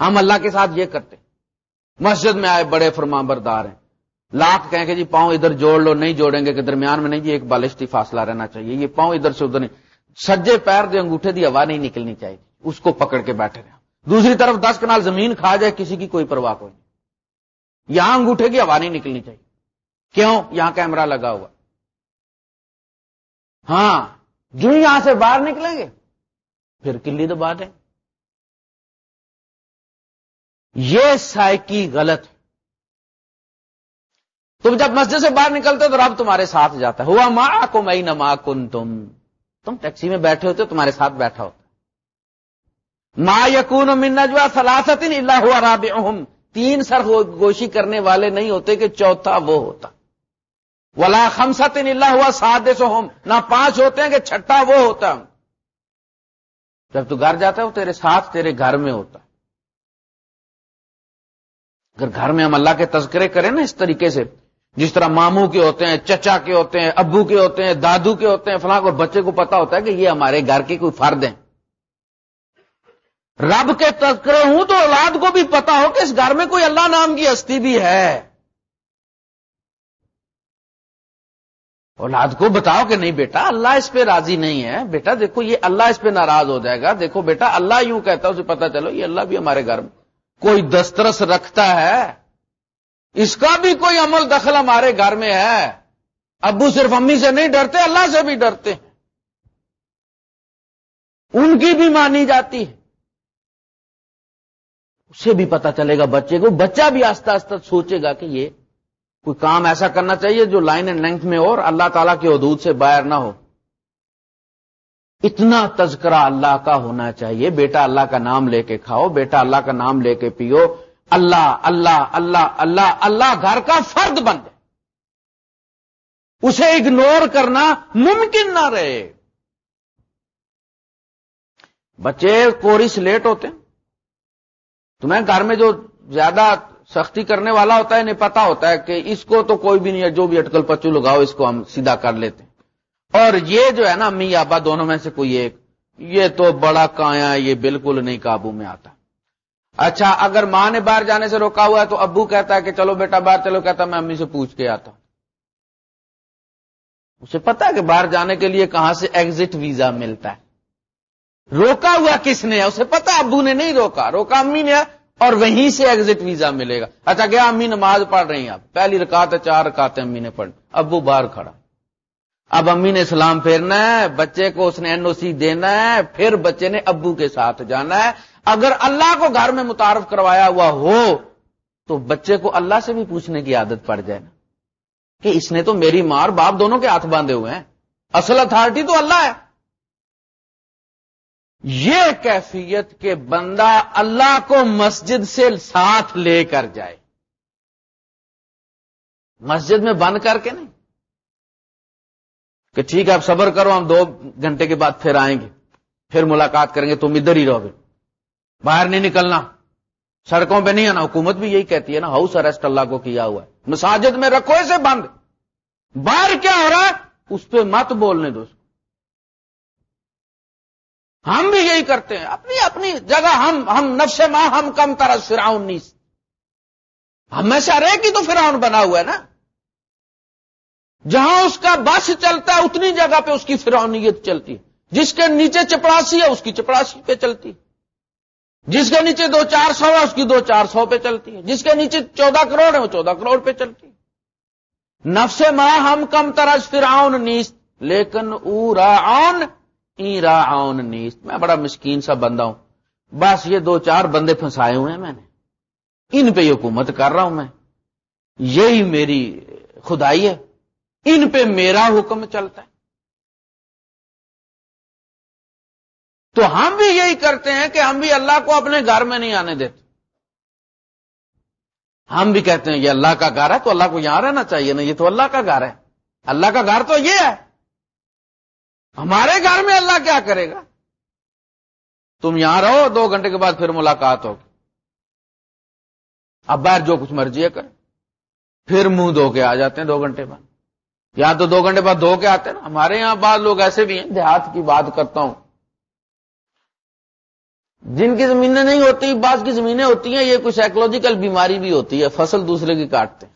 ہم اللہ کے ساتھ یہ کرتے مسجد میں آئے بڑے فرما بردار ہیں۔ لاکھ کہیں کہ جی پاؤں ادھر جوڑ لو، نہیں جوڑیں گے، کہ درمیان میں نہیں جی ایک بالشتی فاصلہ رہنا چاہیے۔ یہ پاؤں ادھر سے ادھر نہیں۔ سجے پیر دے انگوٹھے دی ہوا نہیں نکلنی چاہیے۔ اس کو پکڑ کے بیٹھے رہے دوسری طرف دس کنال زمین کھا جائے، کسی کی کوئی پرواہ کوئی نہیں۔ یہاں انگوٹھے کی ہوا نہیں نکلنی چاہیے۔ کیوں؟ یہاں کیمرہ لگا ہوا۔ ہاں جو یہاں سے باہر نکلیں گے؟ پھر کلی تو بات ہے۔ یہ سائکی غلط تم جب مسجد سے باہر نکلتے تو رب تمہارے ساتھ جاتا ہے۔ ہوا ماں کو مئی نما کن تم تم ٹیکسی میں بیٹھے ہوتے تمہارے ساتھ بیٹھا ہوتا ما یقون من نجوا سلاست اللہ ہوا راب تین سر گوشی کرنے والے نہیں ہوتے کہ چوتھا وہ ہوتا۔ ولا خمسط اللہ ہوا سات ہوم نہ پانچ ہوتے ہیں کہ چھٹا وہ ہوتا۔ جب تو گھر جاتا ہے وہ تیرے ساتھ تیرے گھر میں ہوتا۔ اگر گھر میں ہم اللہ کے تذکرے کریں نا اس طریقے سے، جس طرح ماموں کے ہوتے ہیں، چچا کے ہوتے ہیں، ابو کے ہوتے ہیں، دادو کے ہوتے ہیں، فلاں اور بچے کو پتا ہوتا ہے کہ یہ ہمارے گھر کے کوئی فرد ہیں۔ رب کے تذکرے ہوں تو اولاد کو بھی پتا ہو کہ اس گھر میں کوئی اللہ نام کی ہستی بھی ہے۔ اولاد کو بتاؤ کہ نہیں بیٹا، اللہ اس پہ راضی نہیں ہے۔ بیٹا، دیکھو یہ اللہ اس پہ ناراض ہو جائے گا۔ دیکھو بیٹا، اللہ یوں کہتا ہے، اسے پتا چلو، یہ اللہ بھی ہمارے گھر میں کوئی دسترس رکھتا ہے۔ اس کا بھی کوئی عمل دخل ہمارے گھر میں ہے۔ ابو صرف امی سے نہیں ڈرتے، اللہ سے بھی ڈرتے۔ ہیں ان کی بھی مانی جاتی ہے۔ اسے بھی پتا چلے گا بچے کو۔ بچہ بھی آستہ آستہ سوچے گا کہ یہ کوئی کام ایسا کرنا چاہیے جو لائن اینڈ لینتھ میں اور اللہ تعالی کی حدود سے باہر نہ ہو۔ اتنا تذکرہ اللہ کا ہونا چاہیے۔ بیٹا اللہ کا نام لے کے کھاؤ، بیٹا اللہ کا نام لے کے پیو۔ اللہ اللہ اللہ اللہ اللہ گھر کا فرد بن جائے۔ اسے اگنور کرنا ممکن نہ رہے۔ بچے کورس لیٹ ہوتے ہیں۔ تمہیں گھر میں جو زیادہ سختی کرنے والا ہوتا ہے، انہیں پتا ہوتا ہے کہ اس کو تو کوئی بھی نہیں ہے، جو بھی اٹکل پچو لگاؤ، اس کو ہم سیدھا کر لیتے ہیں۔ اور یہ جو ہے نا، امی آبا دونوں میں سے کوئی ایک، یہ تو بڑا کایا یہ بالکل نہیں قابو میں آتا۔ اچھا اگر ماں نے باہر جانے سے روکا ہوا ہے تو ابو کہتا ہے کہ چلو بیٹا، باہر چلو، کہتا میں امی سے پوچھ کے آتا ہوں۔ اسے پتا ہے کہ باہر جانے کے لیے کہاں سے ایگزٹ ویزا ملتا ہے۔ روکا ہوا کس نے اسے پتا ابو نے نہیں روکا۔ روکا امی نے اور وہیں سے ایگزٹ ویزا ملے گا۔ اچھا گیا امی نماز پڑھ رہی ہیں آپ۔ پہلی رکعت ہے، چار رکعت امی نے پڑھ۔ ابو باہر کھڑا۔ اب امی نے اسلام پھیرنا ہے، بچے کو اس نے این او سی دینا ہے، پھر بچے نے ابو کے ساتھ جانا ہے۔ اگر اللہ کو گھر میں متعارف کروایا ہوا ہو، تو بچے کو اللہ سے بھی پوچھنے کی عادت پڑ جائے نا۔ کہ اس نے تو میری ماں اور باپ دونوں کے ہاتھ باندھے ہوئے ہیں۔ اصل اتارٹی تو اللہ ہے۔ یہ کیفیت کہ بندہ اللہ کو مسجد سے ساتھ لے کر جائے۔ مسجد میں بند کر کے نہیں۔ کہ ٹھیک ہے، آپ صبر کرو، ہم دو گھنٹے کے بعد پھر آئیں گے۔ پھر ملاقات کریں گے، تم ادھر ہی رہو گے۔ باہر نہیں نکلنا۔ سڑکوں پہ نہیں آنا، حکومت بھی یہی کہتی ہے نا، ہاؤس اریسٹ اللہ کو کیا ہوا ہے۔ مساجد میں رکھو، اسے بند۔ باہر کیا ہو رہا ہے؟ اس پہ مت بولنے دوست ہم بھی یہی کرتے ہیں۔ اپنی اپنی جگہ ہم ہم نفس ماں ہم کم طرح فراؤن نہیں۔ ہم میں سے ارے کی تو فراؤن بنا ہوا ہے نا۔ جہاں اس کا بس چلتا ہے، اتنی جگہ پہ اس کی فرونیت چلتی ہے۔ جس کے نیچے چپڑاسی ہے، اس کی چپڑاسی پہ چلتی ہے۔ جس کے نیچے دو چار سو ہے، اس کی دو چار سو پہ چلتی ہے۔ جس کے نیچے چودہ کروڑ ہے، وہ چودہ کروڑ پہ چلتی ہے۔ نفس ماں ہم کم طرح فراؤن نیست لیکن او راؤن نیست۔ میں بڑا مسکین سا بندہ ہوں۔ بس یہ دو چار بندے پھنسائے ہوئے ہیں میں نے۔ ان پہ حکومت کر رہا ہوں میں۔ یہی میری خدائی ہے۔ ان پہ میرا حکم چلتا ہے۔ تو ہم بھی یہی کرتے ہیں کہ ہم بھی اللہ کو اپنے گھر میں نہیں آنے دیتے۔ ہم بھی کہتے ہیں یہ اللہ کا گھر ہے تو اللہ کو یہاں رہنا چاہیے نا یہ تو اللہ کا گھر ہے۔ اللہ کا گھر تو یہ ہے۔ ہمارے گھر میں اللہ کیا کرے گا؟ تم یہاں رہو، دو گھنٹے کے بعد پھر ملاقات ہوگی۔ اب باہر جو کچھ مرضی ہے کرے پھر منہ دھو کے آ جاتے ہیں دو گھنٹے بعد۔ یا تو دو گھنٹے بعد دھو کے آتے ہیں نا۔ ہمارے یہاں بعض لوگ ایسے بھی ہیں، دیہات کی بات کرتا ہوں۔ جن کی زمینیں نہیں ہوتی، بعض کی زمینیں ہوتی ہیں، یہ کوئی سائیکولوجیکل بیماری بھی ہوتی ہے، فصل دوسرے کی کاٹتے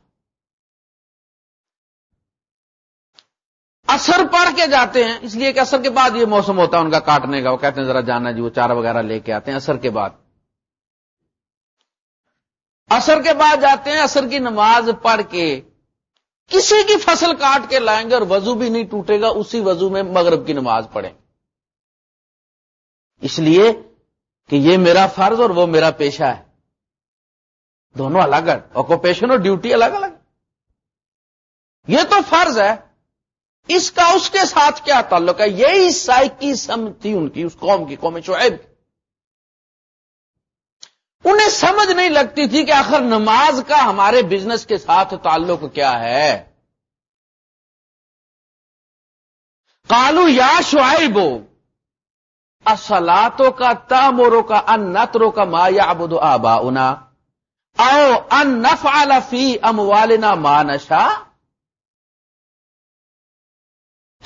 اثر پڑھ کے جاتے ہیں، اس لیے کہ اثر کے بعد یہ موسم ہوتا ہے، ان کا کاٹنے کا، وہ کہتے ہیں ذرا جانا جی وہ چارہ وغیرہ لے کے آتے ہیں، اثر کے بعد۔ اثر کے بعد جاتے ہیں، اثر کی نماز پڑھ کے۔ کسی کی فصل کاٹ کے لائیں گے اور وضو بھی نہیں ٹوٹے گا، اسی وضو میں مغرب کی نماز پڑھیں۔ اس لیے کہ یہ میرا فرض اور وہ میرا پیشہ ہے۔ دونوں الگ ہے آکوپیشن اور ڈیوٹی الگ الگ۔ یہ تو فرض ہے۔ اس کا اس کے ساتھ کیا تعلق ہے؟ یہی سائکی تھی ان کی، اس قوم کی، قوم شعیب. انہیں سمجھ نہیں لگتی تھی کہ آخر نماز کا ہمارے بزنس کے ساتھ تعلق کیا ہے۔ کالو یا شعیبو اصلاتوں کا تاموروں کا ان نتروں کا ما یا ابود آبا او ان نف فی ام والنا ما نشا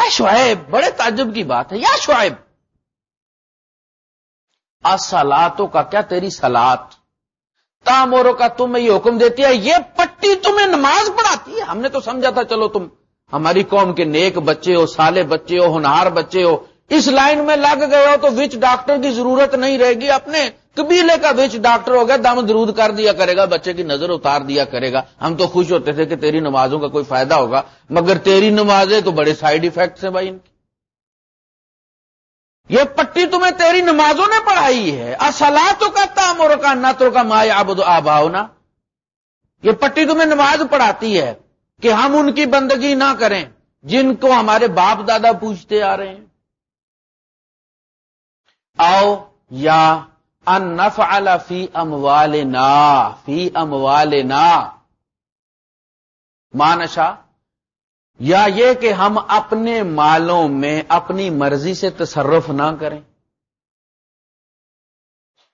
اے شعیب، بڑے تعجب کی بات ہے، یا شعیب! اصلاتوں کا کیا تیری سلاد تاموروں کا تمہیں یہ حکم دیتی ہے، یہ پٹی تمہیں نماز پڑھاتی ہے۔ ہم نے تو سمجھا تھا، چلو تم، ہماری قوم کے نیک بچے ہو، سالے بچے ہو ہنار بچے ہو، اس لائن میں لگ گئے ہو تو وچ ڈاکٹر کی ضرورت نہیں رہے گی اپنے۔ قبیلے کا وچ ڈاکٹر ہو گیا، دم درود کر دیا کرے گا، بچے کی نظر اتار دیا کرے گا۔ ہم تو خوش ہوتے تھے کہ تیری نمازوں کا کوئی فائدہ ہوگا، مگر تیری نمازیں تو بڑے سائڈ افیکٹس ہیں بھائی ان کی۔ یہ پٹی تمہیں تیری نمازوں نے پڑھائی ہے۔ اصلاحتوں کا تامور کا نتر کا مایا آبد آباؤنا۔ یہ پٹی تمہیں نماز پڑھاتی ہے کہ ہم ان کی بندگی نہ کریں، جن کو ہمارے باپ دادا پوچھتے آ رہے ہیں۔ آؤ یا ان نف فی ام فی ام مانشا یا یہ کہ ہم اپنے مالوں میں اپنی مرضی سے تصرف نہ کریں۔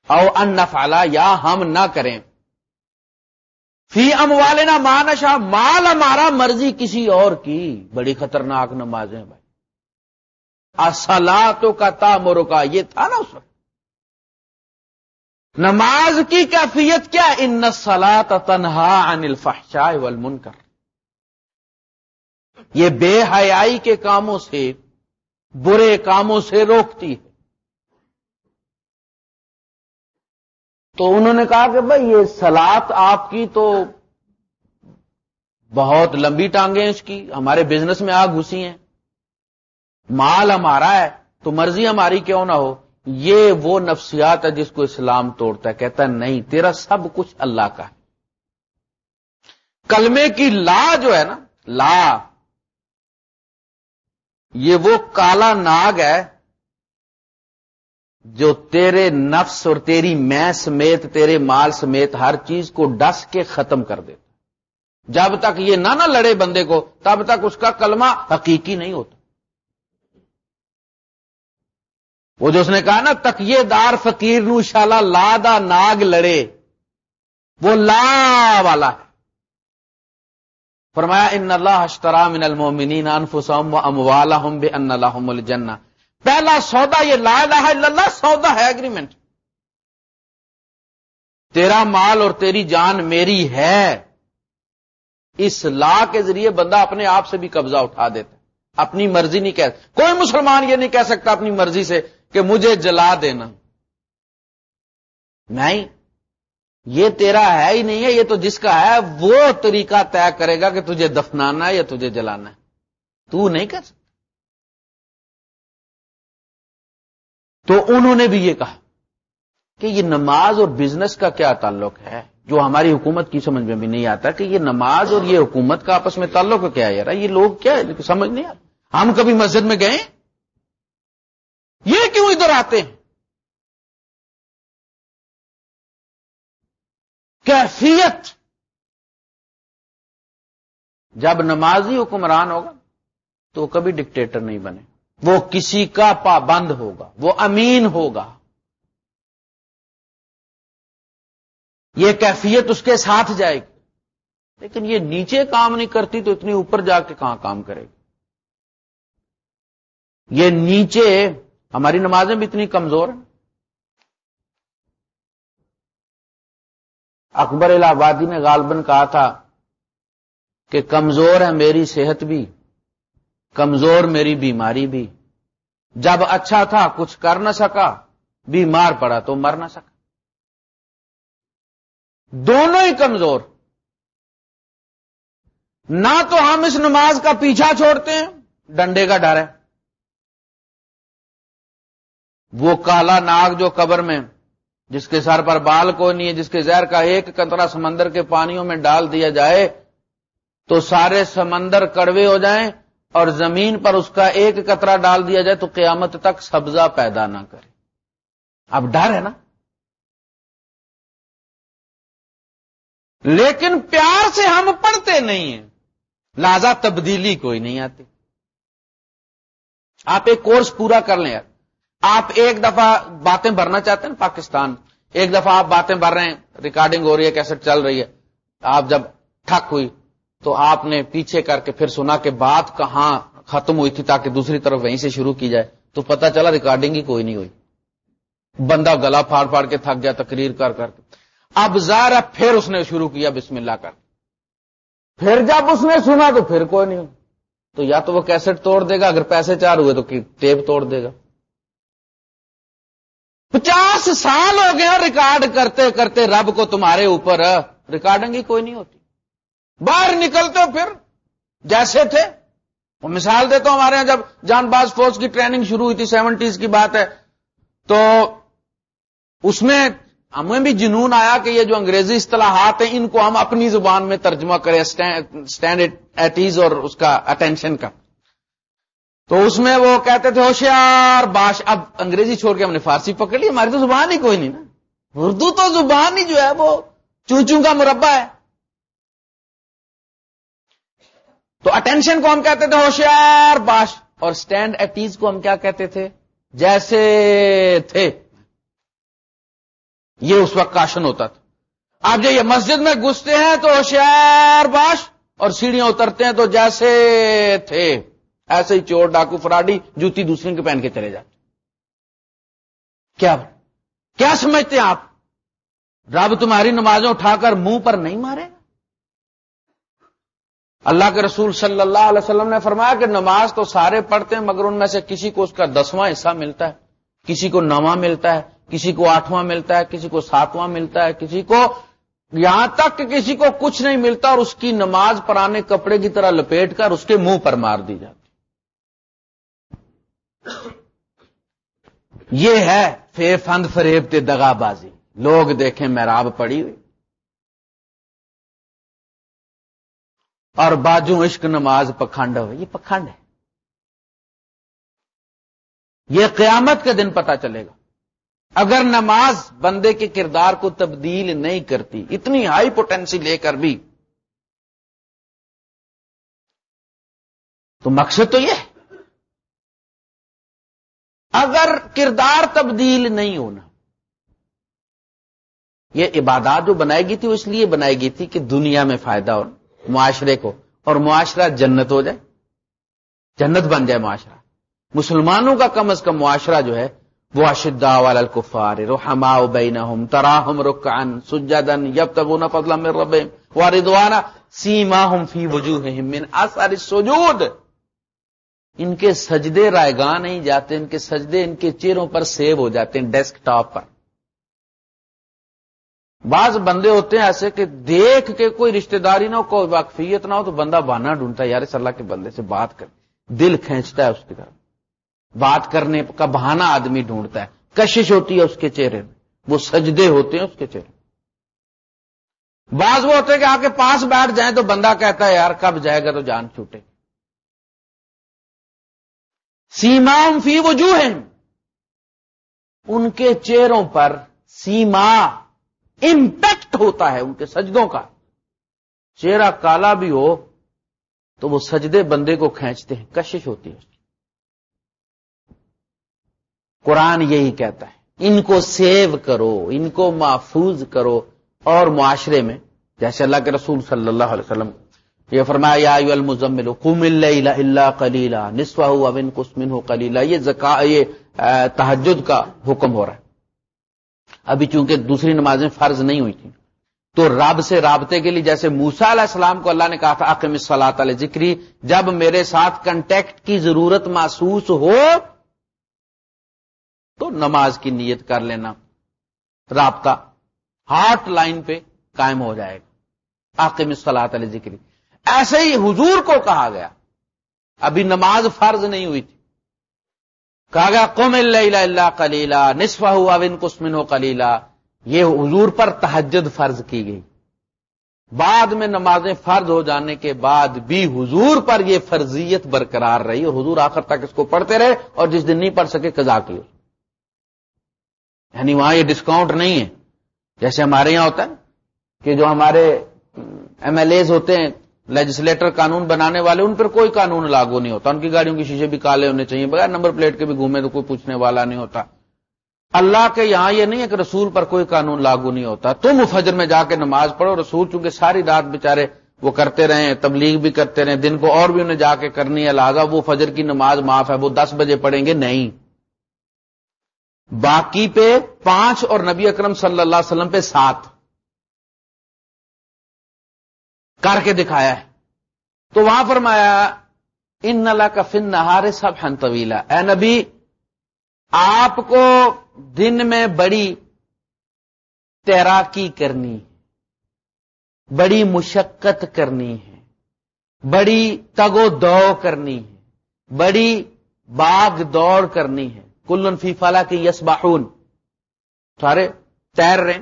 او ان نفعلا یا ہم نہ کریں۔ فی اموالنا مانشا مال ہمارا مرضی کسی اور کی۔ بڑی خطرناک نمازیں بھائی۔ اصلاتوں کا تامر کا یہ تھا نا اس وقت۔ نماز کی کیفیت کیا ان سلاد تنہا عن الفحشاء والمنکر۔ یہ بے حیائی کے کاموں سے، برے کاموں سے روکتی ہے۔ تو انہوں نے کہا کہ بھائی، یہ سلاد آپ کی تو بہت لمبی ٹانگیں اس کی، ہمارے بزنس میں آگ گھسی ہیں۔ مال ہمارا ہے، تو مرضی ہماری کیوں نہ ہو؟ یہ وہ نفسیات ہے جس کو اسلام توڑتا ہے، کہتا ہے، نہیں، تیرا سب کچھ اللہ کا ہے۔ کلمے کی لا جو ہے نا، لا، یہ وہ کالا ناگ ہے جو تیرے نفس اور تیری میں سمیت، تیرے مال سمیت ہر چیز کو ڈس کے ختم کر دیتا جب تک یہ نہ نہ لڑے بندے کو، تب تک اس کا کلمہ حقیقی نہیں ہوتا۔ وہ جو اس نے کہا نا تکیے دار فقیر نو شالا لا دا ناگ لڑے۔ وہ لا والا ہے۔ فرمایا، ان اللہ اشترا من المومنین انفسهم واموالهم بان لهم الجنہ۔ پہلا سودا یہ لا الہ الا اللہ، سودا ہے اگریمنٹ تیرا مال اور تیری جان میری ہے۔ اس لا کے ذریعے بندہ اپنے آپ سے بھی قبضہ اٹھا دیتا اپنی مرضی نہیں کہہ، کوئی مسلمان یہ نہیں کہہ سکتا اپنی مرضی سے کہ مجھے جلا دینا۔ نہیں، یہ تیرا ہے ہی نہیں ہے، یہ تو جس کا ہے، وہ طریقہ طے کرے گا کہ تجھے دفنانا ہے یا تجھے جلانا ہے۔ تو نہیں کر سکتا۔ تو انہوں نے بھی یہ کہا کہ یہ نماز اور بزنس کا کیا تعلق ہے؟ جو ہماری حکومت کی سمجھ میں بھی نہیں آتا کہ یہ نماز اور یہ حکومت کا آپس میں تعلق کیا ہے۔ یار یہ لوگ کیا سمجھ نہیں آتا۔ ہم کبھی مسجد میں گئے؟ یہ کیوں ادھر آتے ہیں؟ کیفیت۔ جب نمازی حکمران ہوگا تو وہ کبھی ڈکٹیٹر نہیں بنے۔ وہ کسی کا پابند ہوگا، وہ امین ہوگا۔ یہ کیفیت اس کے ساتھ جائے گی۔ لیکن یہ نیچے کام نہیں کرتی تو اتنی اوپر جا کے کہاں کام کرے گی؟ یہ نیچے ہماری نمازیں بھی اتنی کمزور ہیں۔ اکبر الہ آبادی نے غالباً کہا تھا کہ کمزور ہے میری صحت بھی، کمزور میری بیماری بھی۔ جب اچھا تھا، کچھ کر نہ سکا، بیمار پڑا تو مر نہ سکا۔ دونوں ہی کمزور۔ نہ تو ہم اس نماز کا پیچھا چھوڑتے ہیں، ڈنڈے کا ڈر ہے۔ وہ کالا ناگ جو قبر میں، جس کے سر پر بال کوئی نہیں ہے، جس کے زہر کا ایک قطرہ سمندر کے پانیوں میں ڈال دیا جائے، تو سارے سمندر کڑوے ہو جائیں اور زمین پر اس کا ایک قطرہ ڈال دیا جائے، تو قیامت تک سبزہ پیدا نہ کرے۔ اب ڈر ہے نا؟ لیکن پیار سے ہم پڑھتے نہیں ہیں۔ لہذا تبدیلی کوئی نہیں آتی۔ آپ ایک کورس پورا کر لیں یار۔ آپ ایک دفعہ باتیں بھرنا چاہتے ہیں پاکستان؟ ایک دفعہ آپ باتیں بھر رہے ہیں ریکارڈنگ ہو رہی ہے کیسے چل رہی ہے۔ آپ جب ٹھک ہوئی تو آپ نے پیچھے کر کے پھر سنا کہ بات کہاں ختم ہوئی تھی تاکہ دوسری طرف وہیں سے شروع کی جائے۔ تو پتا چلا ریکارڈنگ ہی کوئی نہیں ہوئی۔ بندہ گلا پھاڑ پھاڑ کے تھک گیا، تقریر کر کر اب ظاہر ہے پھر اس نے شروع کیا بسم اللہ کر۔ پھر جب اس نے سنا تو پھر کوئی نہیں تو یا تو وہ کیسٹ توڑ دے گا، اگر پیسے چار ہوئے تو ٹیپ توڑ دے گا۔ پچاس سال ہو گیا ریکارڈ کرتے کرتے رب کو تمہارے اوپر ریکارڈنگ ہی کوئی نہیں ہوتی۔ باہر نکلتے ہو پھر جیسے تھے۔ وہ مثال دیتا ہوں ہمارے یہاں جب جان باز فورس کی ٹریننگ شروع ہوئی تھی، سیونٹیز کی بات ہے۔ تو اس میں ہمیں بھی جنون آیا کہ یہ جو انگریزی اصطلاحات ہیں، ان کو ہم اپنی زبان میں ترجمہ کریں اسٹینڈ ایٹیز اور اس کا اٹینشن کا۔ تو اس میں وہ کہتے تھے، ہوشیار، باش، اب انگریزی چھوڑ کے ہم نے فارسی پکڑ لی، ہماری تو زبان ہی کوئی نہیں نا۔ اردو تو زبان ہی جو ہے، وہ چوچوں کا مربع ہے۔ تو اٹینشن کو ہم کہتے تھے، ہوشیار، باش۔ اور اسٹینڈ ایٹیز کو ہم کیا کہتے تھے؟ جیسے تھے۔ یہ اس وقت کاشن ہوتا تھا۔ آپ جو یہ مسجد میں گھستے ہیں تو ہوشیار، باش، اور سیڑھیاں اترتے ہیں تو جیسے تھے۔ ایسے ہی چور، ڈاکو، فراڈی، جوتی دوسرے کے پہن کے چلے جاتے کیا کیا سمجھتے ہیں آپ؟ رب تمہاری نمازیں اٹھا کر منہ پر نہیں مارے؟ اللہ کے رسول صلی اللہ علیہ وسلم نے فرمایا کہ نماز تو سارے پڑھتے ہیں، مگر ان میں سے کسی کو اس کا دسواں حصہ ملتا ہے، کسی کو نواں ملتا ہے، کسی کو آٹھواں ملتا ہے، کسی کو ساتواں ملتا ہے، کسی کو یہاں تک کہ کسی کو کچھ نہیں ملتا اور اس کی نماز پرانے کپڑے کی طرح لپیٹ کر اس کے منہ پر مار دی جاتی یہ ہے فے فند فریب تے دگا بازی۔ لوگ دیکھیں میراب پڑی ہوئی۔ اور باجو عشق نماز پکھنڈ ہو یہ پکھنڈ ہے۔ یہ قیامت کے دن پتا چلے گا۔ اگر نماز بندے کے کردار کو تبدیل نہیں کرتی، اتنی ہائی پوٹینسی لے کر بھی، تو مقصد تو یہ ہے۔ اگر کردار تبدیل نہیں ہونا، یہ عبادات جو بنائی گئی تھی وہ اس لیے بنائی گئی تھی کہ دنیا میں فائدہ ہو، معاشرے کو، اور معاشرہ جنت ہو جائے، جنت بن جائے معاشرہ۔ مسلمانوں کا کم از کم معاشرہ جو ہے، وہ اشدا والفار روحما بینہم، تراہم رکعن سجدن یبتغون فضلا من ربهم ورضوانا سیماہم فی وجوہہم من اثر السجود۔ ان کے سجدے رائے گاہ نہیں جاتے، ان کے سجدے ان کے چہروں پر سیو ہو جاتے ہیں، ڈیسک ٹاپ پر۔ بعض بندے ہوتے ہیں ایسے کہ دیکھ کے کوئی رشتہ داری نہ ہو، کوئی واقفیت نہ ہو، تو بندہ بہانا ڈھونڈتا ہے، یار اللہ کے بندے سے بات کر۔ دل کھینچتا ہے اس کی طرف۔ بات کرنے کا بہانا آدمی ڈھونڈتا ہے۔ کشش ہوتی ہے اس کے چہرے میں۔ وہ سجدے ہوتے ہیں اس کے چہرے بعض وہ ہوتے ہیں کہ آ کے پاس بیٹھ جائیں تو بندہ کہتا ہے، یار، کب جائے گا تو جان چھوٹے۔ سیمام فی وجوہ ان کے چہروں پر سیما امپیکٹ ہوتا ہے، ان کے سجدوں کا۔ چہرہ کالا بھی ہو تو وہ سجدے بندے کو کھینچتے ہیں، کشش ہوتی ہے۔ قرآن یہی کہتا ہے، ان کو سیو کرو، ان کو محفوظ کرو اور معاشرے میں، جیسے اللہ کے رسول صلی اللہ علیہ وسلم یہ فرمایا المزمل، قم اللہ کلیلہ نسوا ہو کسمن ہو کلیلہ یہ زکا، یہ تحجد کا حکم ہو رہا ہے۔ ابھی چونکہ دوسری نمازیں فرض نہیں ہوئی تھیں، تو رب سے رابطے کے لیے جیسے موسا علیہ السلام کو اللہ نے کہا تھا عقم صلاح علیہ ذکری، جب میرے ساتھ کنٹیکٹ کی ضرورت محسوس ہو، تو نماز کی نیت کر لینا۔ رابطہ ہارٹ لائن پہ قائم ہو جائے گا۔ عقم صلاح علیہ ذکری۔ ایسے ہی حضور کو کہا گیا۔ ابھی نماز فرض نہیں ہوئی تھی۔ کہا گیا قوم اللہ اللہ کلیلہ نصف ہوا ون کسمن ہو کلیلہ یہ حضور پر تحجد فرض کی گئی۔ بعد میں نمازیں فرض ہو جانے کے بعد بھی حضور پر یہ فرضیت برقرار رہی اور حضور آخر تک اس کو پڑھتے رہے اور جس دن نہیں پڑھ سکے قزا کی یعنی وہاں یہ ڈسکاؤنٹ نہیں ہے۔ جیسے ہمارے یہاں ہوتا ہے کہ جو ہمارے ایم ایل ایز ہوتے ہیں لیجسلیٹر قانون بنانے والے، ان پر کوئی قانون لاگو نہیں ہوتا۔ ان کی گاڑیوں کی شیشے بھی کالے ہونے چاہیے، بغیر نمبر پلیٹ کے بھی گھومے تو کوئی پوچھنے والا نہیں ہوتا۔ اللہ کے یہاں یہ نہیں ہے کہ رسول پر کوئی قانون لاگو نہیں ہوتا۔ تم فجر میں جا کے نماز پڑھو، رسول چونکہ ساری رات بےچارے وہ کرتے رہے، تبلیغ بھی کرتے رہے، دن کو اور بھی انہیں جا کے کرنی ہے لہٰذا وہ فجر کی نماز معاف ہے، وہ دس بجے پڑھیں گے، نہیں۔ باقی پہ پانچ اور نبی اکرم صلی اللہ علیہ وسلم پہ سات۔ کر کے دکھایا ہے۔ تو وہاں فرمایا، ان نلا کا فن نہارے سب ہن طویلا۔ اے نبی، آپ کو دن میں بڑی تیراکی کرنی بڑی مشقت کرنی ہے، بڑی تگ و دو کرنی ہے، بڑی باغ دوڑ کرنی ہے۔ کلن فی فلا کی یس باہون سارے تیر رہے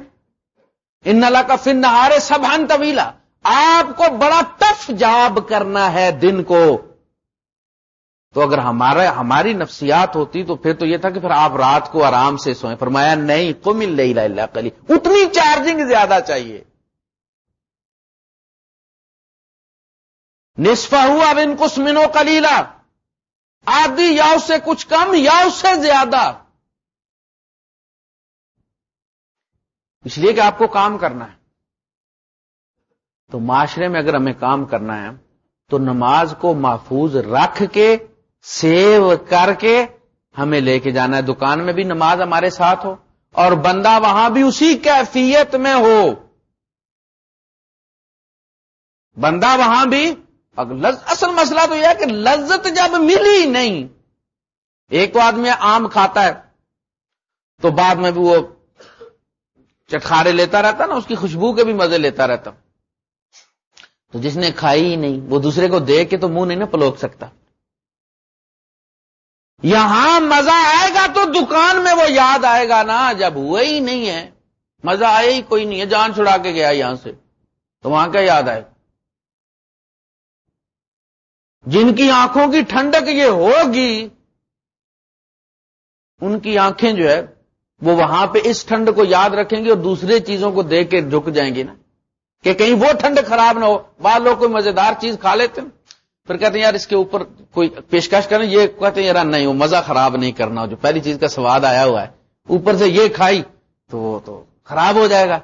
ان نلا کا فن نہارے سب ہن طویلا۔ آپ کو بڑا ٹف جاب کرنا ہے دن کو۔ تو اگر ہمارا ہماری نفسیات ہوتی تو پھر تو یہ تھا کہ پھر آپ رات کو آرام سے سوئیں۔ فرمایا نہیں تو مل اللہ کلی اتنی چارجنگ زیادہ چاہیے۔ نصفہ ہوا اب ان کسمنو کلیلا آدھی یا اس سے کچھ کم یا اس سے زیادہ۔ اس لیے کہ آپ کو کام کرنا ہے۔ تو معاشرے میں اگر ہمیں کام کرنا ہے، تو نماز کو محفوظ رکھ کے، سیو کر کے ہمیں لے کے جانا ہے۔ دکان میں بھی نماز ہمارے ساتھ ہو، اور بندہ وہاں بھی اسی کیفیت میں ہو۔ بندہ وہاں بھی اصل مسئلہ تو یہ ہے کہ لذت جب ملی نہیں، ایک تو آدمی آم کھاتا ہے، تو بعد میں بھی وہ چٹخارے لیتا رہتا نا، اس کی خوشبو کے بھی مزے لیتا رہتا تو جس نے کھائی ہی نہیں، وہ دوسرے کو دیکھ کے تو منہ نہیں نا پلوک سکتا۔ یہاں مزہ آئے گا تو دکان میں وہ یاد آئے گا نا، جب ہوئے ہی نہیں ہے۔ مزہ آئے ہی کوئی نہیں ہے، جان چھڑا کے گیا یہاں سے۔ تو وہاں کیا یاد آئے؟ جن کی آنکھوں کی ٹھنڈک یہ ہوگی، ان کی آنکھیں جو ہے، وہ وہاں پہ اس ٹھنڈ کو یاد رکھیں گے اور دوسرے چیزوں کو دیکھ کے جھک جائیں گے نا۔ کہ کہیں وہ ٹھنڈ خراب نہ ہو، بعض لوگ کوئی مزیدار چیز کھا لیتے ہیں۔ پھر کہتے ہیں یار اس کے اوپر کوئی پیشکش کریں۔ یہ کہتے ہیں یار نہیں، وہ مزہ خراب نہیں کرنا۔ جو پہلی چیز کا سواد آیا ہوا ہے، اوپر سے یہ کھائی تو وہ تو خراب ہو جائے گا۔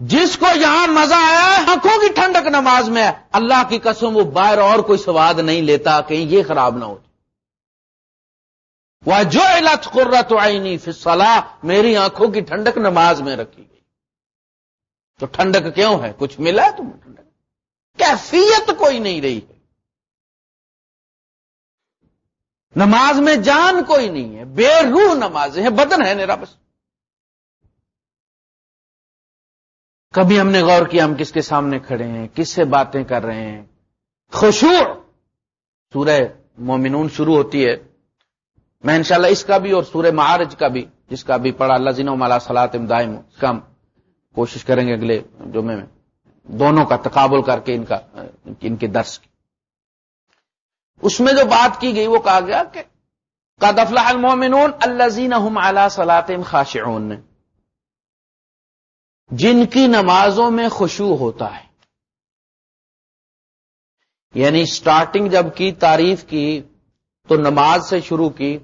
جس کو یہاں مزہ آیا ہے، آنکھوں کی ٹھنڈک نماز میں ہے۔ اللہ کی قسم وہ باہر اور کوئی سواد نہیں لیتا، کہیں یہ خراب نہ ہو وہ جو علت قرت آئی نہیں فصلا میری آنکھوں کی ٹھنڈک نماز میں رکھی گئی۔ تو ٹھنڈک کیوں ہے؟ کچھ ملا ہے تمہیں ٹھنڈک؟ کیفیت کوئی نہیں رہی ہے۔ نماز میں جان کوئی نہیں ہے، بے روح نماز ہے بدن ہے میرا بس۔ کبھی ہم نے غور کیا ہم کس کے سامنے کھڑے ہیں، کس سے باتیں کر رہے ہیں؟ خوشور سورہ مومنون شروع ہوتی ہے۔ میں انشاءاللہ اس کا بھی اور سورہ معارج کا بھی، جس کا بھی پڑھا، اللہ زین مالا سلاد امدائم اس کا ہم کوشش کریں گے اگلے جو میں۔ دونوں کا تقابل کر کے ان کا، ان کے درس کی۔ اس میں جو بات کی گئی وہ کہا گیا کہ قدفلا المومنون اللہ زین سلاطم خاشعون۔ جن کی نمازوں میں خوشو ہوتا ہے۔ یعنی سٹارٹنگ جب کی، تعریف کی، تو نماز سے شروع کی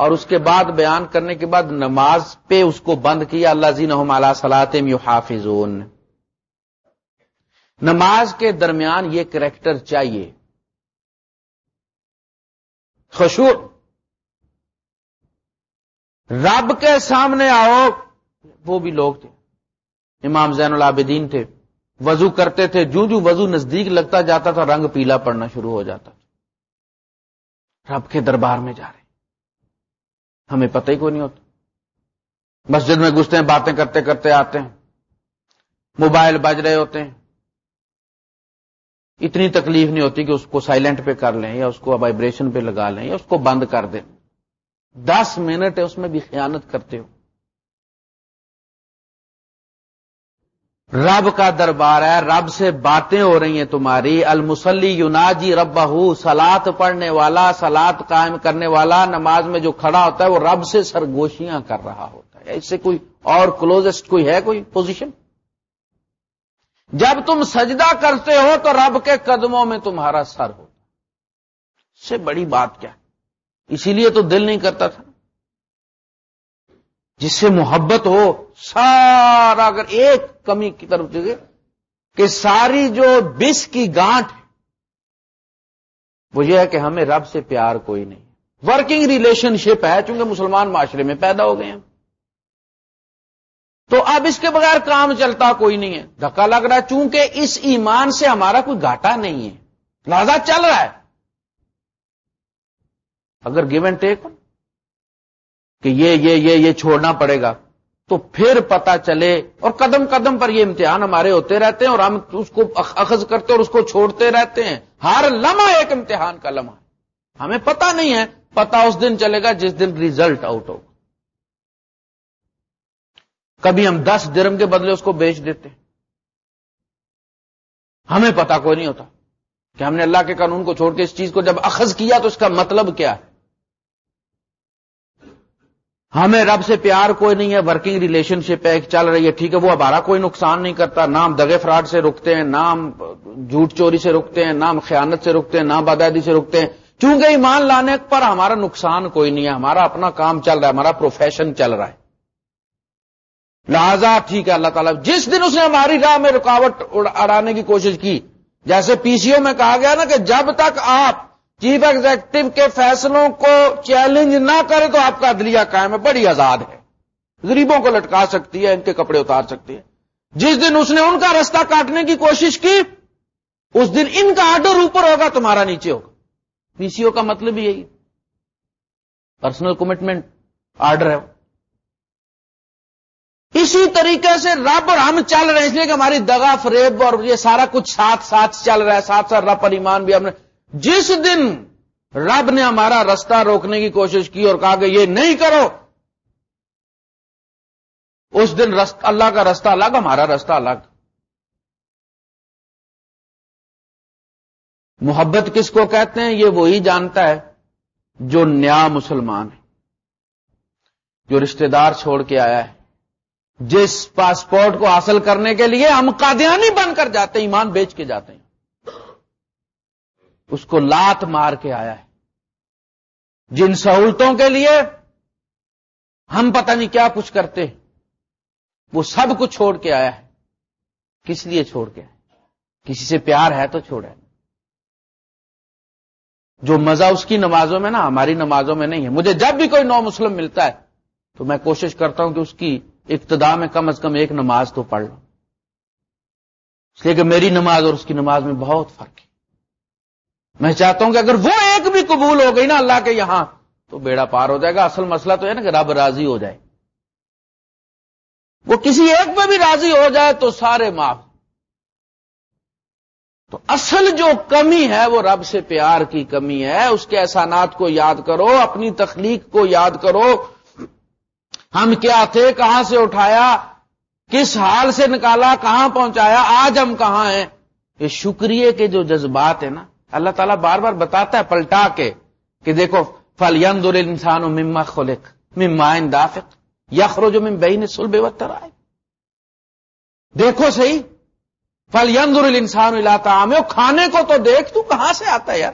اور اس کے بعد بیان کرنے کے بعد نماز پہ اس کو بند کیا اللہ زین سلاطم یو حافظون نماز کے درمیان یہ کریکٹر چاہیے۔ خشوع۔ رب کے سامنے آؤ۔ وہ بھی لوگ تھے۔ امام زین العابدین تھے۔ وضو کرتے تھے۔ جو جو وضو نزدیک لگتا جاتا تھا، رنگ پیلا پڑنا شروع ہو جاتا تھا۔ رب کے دربار میں جا رہے ہمیں پتہ ہی کوئی نہیں ہوتا۔ مسجد میں گھستے ہیں، باتیں کرتے کرتے آتے ہیں۔ موبائل بج رہے ہوتے ہیں۔ اتنی تکلیف نہیں ہوتی کہ اس کو سائلنٹ پہ کر لیں یا اس کو وائبریشن پہ لگا لیں یا اس کو بند کر دیں۔ دس منٹ ہے اس میں بھی خیانت کرتے ہو۔ رب کا دربار ہے، رب سے باتیں ہو رہی ہیں تمہاری۔ المسلی یوناجی رب سلاد پڑھنے والا سلاد قائم کرنے والا، نماز میں جو کھڑا ہوتا ہے وہ رب سے سرگوشیاں کر رہا ہوتا ہے۔ اس سے کوئی اور کلوزسٹ کوئی ہے کوئی پوزیشن جب تم سجدہ کرتے ہو تو رب کے قدموں میں تمہارا سر ہو اس سے بڑی بات کیا؟ اسی لیے تو دل نہیں کرتا تھا۔ جس سے محبت ہو، سارا اگر ایک کمی کی طرف جگہ کہ ساری جو بس کی گانٹ ہے، وہ یہ ہے کہ ہمیں رب سے پیار کوئی نہیں۔ ورکنگ ریلیشن شپ ہے، چونکہ مسلمان معاشرے میں پیدا ہو گئے ہیں۔ تو اب اس کے بغیر کام چلتا کوئی نہیں ہے۔ دھکا لگ رہا ہے، چونکہ اس ایمان سے ہمارا کوئی گھاٹا نہیں ہے۔ لہذا چل رہا ہے۔ اگر گیو اینڈ ٹیک کہ یہ یہ یہ یہ چھوڑنا پڑے گا، تو پھر پتا چلے، اور قدم قدم پر یہ امتحان ہمارے ہوتے رہتے ہیں، اور ہم اس کو اخذ کرتے اور اس کو چھوڑتے رہتے ہیں۔ ہر لمحہ ایک امتحان کا لمحہ ہمیں پتا نہیں ہے، پتا اس دن چلے گا جس دن ریزلٹ آؤٹ ہوگا۔ کبھی ہم دس درم کے بدلے اس کو بیچ دیتے ہیں۔ ہمیں پتا کوئی نہیں ہوتا کہ ہم نے اللہ کے قانون کو چھوڑ کے اس چیز کو جب اخذ کیا تو اس کا مطلب کیا ہے۔ ہمیں رب سے پیار کوئی نہیں ہے ورکنگ ریلیشن شپ ایک چل رہی ہے، ٹھیک ہے، وہ ہمارا کوئی نقصان نہیں کرتا نام دگے فراڈ سے رکتے ہیں نام جھوٹ چوری سے رکتے ہیں نام خیانت سے رکتے ہیں نام بادادی سے رکتے ہیں۔ چونکہ ایمان لانے پر ہمارا نقصان کوئی نہیں ہے، ہمارا اپنا کام چل رہا ہے، ہمارا پروفیشن چل رہا ہے۔ لہذا ٹھیک ہے، اللہ تعالیٰ جس دن اس نے ہماری راہ میں رکاوٹ اڑانے کی کوشش کی، جیسے پی سی او میں کہا گیا نا کہ جب تک آپ جی چیف ایگزیکٹو کے فیصلوں کو چیلنج نہ کرے تو آپ کا عدلیہ قائم ہے، بڑی آزاد ہے۔ غریبوں کو لٹکا سکتی ہے، ان کے کپڑے اتار سکتی ہے۔ جس دن اس نے ان کا رستہ کاٹنے کی کوشش کی، اس دن ان کا آرڈر اوپر ہوگا، تمہارا نیچے ہوگا۔ پی سی او کا مطلب یہی۔ پرسنل کمٹمنٹ آرڈر ہے۔ اسی طریقے سے رب اور ہم چل رہے ہیں۔ اس لیے کہ ہماری دگا فریب اور یہ سارا کچھ ساتھ ساتھ چل رہا ہے، ساتھ ساتھ رب اور ایمان بھی ہم نے جس دن رب نے ہمارا رستہ روکنے کی کوشش کی اور کہا کہ یہ نہیں کرو، اس دن اللہ کا رستہ الگ، ہمارا رستہ الگ۔ محبت کس کو کہتے ہیں؟ یہ وہی جانتا ہے جو نیا مسلمان ہے، جو رشتہ دار چھوڑ کے آیا ہے۔ جس پاسپورٹ کو حاصل کرنے کے لیے ہم قادیانی بن کر جاتے ہیں، ایمان بیچ کے جاتے ہیں۔ اس کو لات مار کے آیا ہے۔ جن سہولتوں کے لیے ہم پتہ نہیں کیا کچھ کرتے، وہ سب کچھ چھوڑ کے آیا ہے۔ کس لیے چھوڑ کے؟ کسی سے پیار ہے تو چھوڑے جو مزہ اس کی نمازوں میں نا، ہماری نمازوں میں نہیں ہے۔ مجھے جب بھی کوئی نو مسلم ملتا ہے، تو میں کوشش کرتا ہوں کہ اس کی ابتدا میں کم از کم ایک نماز تو پڑھ لوں۔ اس لیے کہ میری نماز اور اس کی نماز میں بہت فرق ہے۔ میں چاہتا ہوں کہ اگر وہ ایک بھی قبول ہو گئی نا اللہ کے یہاں، تو بیڑا پار ہو جائے گا۔ اصل مسئلہ تو ہے نا کہ رب راضی ہو جائے۔ وہ کسی ایک پہ بھی راضی ہو جائے تو سارے معاف۔ تو اصل جو کمی ہے وہ رب سے پیار کی کمی ہے۔ اس کے احسانات کو یاد کرو، اپنی تخلیق کو یاد کرو۔ ہم کیا تھے، کہاں سے اٹھایا، کس حال سے نکالا، کہاں پہنچایا، آج ہم کہاں ہیں؟ یہ شکریہ کے جو جذبات ہیں نا اللہ تعالیٰ بار بار بتاتا ہے، پلٹا کے کہ دیکھو فل یندر انسان و مما خلق، مما دافق یخرو جو مم بہن سل بے آئے دیکھو صحیح؟ فل یندر انسان علاتا کھانے کو تو دیکھ، تو کہاں سے آتا ہے یار؟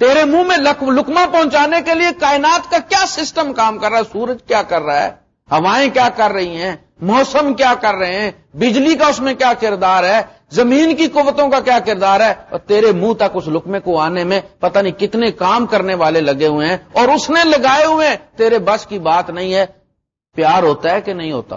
تیرے منہ میں لکما پہنچانے کے لیے کائنات کا کیا سسٹم کام کر رہا ہے؟ سورج کیا کر رہا ہے؟ ہوائیں کیا کر رہی ہیں؟ موسم کیا کر رہے ہیں؟ بجلی کا اس میں کیا کردار ہے؟ زمین کی قوتوں کا کیا کردار ہے؟ اور تیرے منہ تک اس لکمے کو آنے میں پتہ نہیں کتنے کام کرنے والے لگے ہوئے ہیں اور اس نے لگائے ہوئے ہیں۔ تیرے بس کی بات نہیں ہے۔ پیار ہوتا ہے کہ نہیں ہوتا؟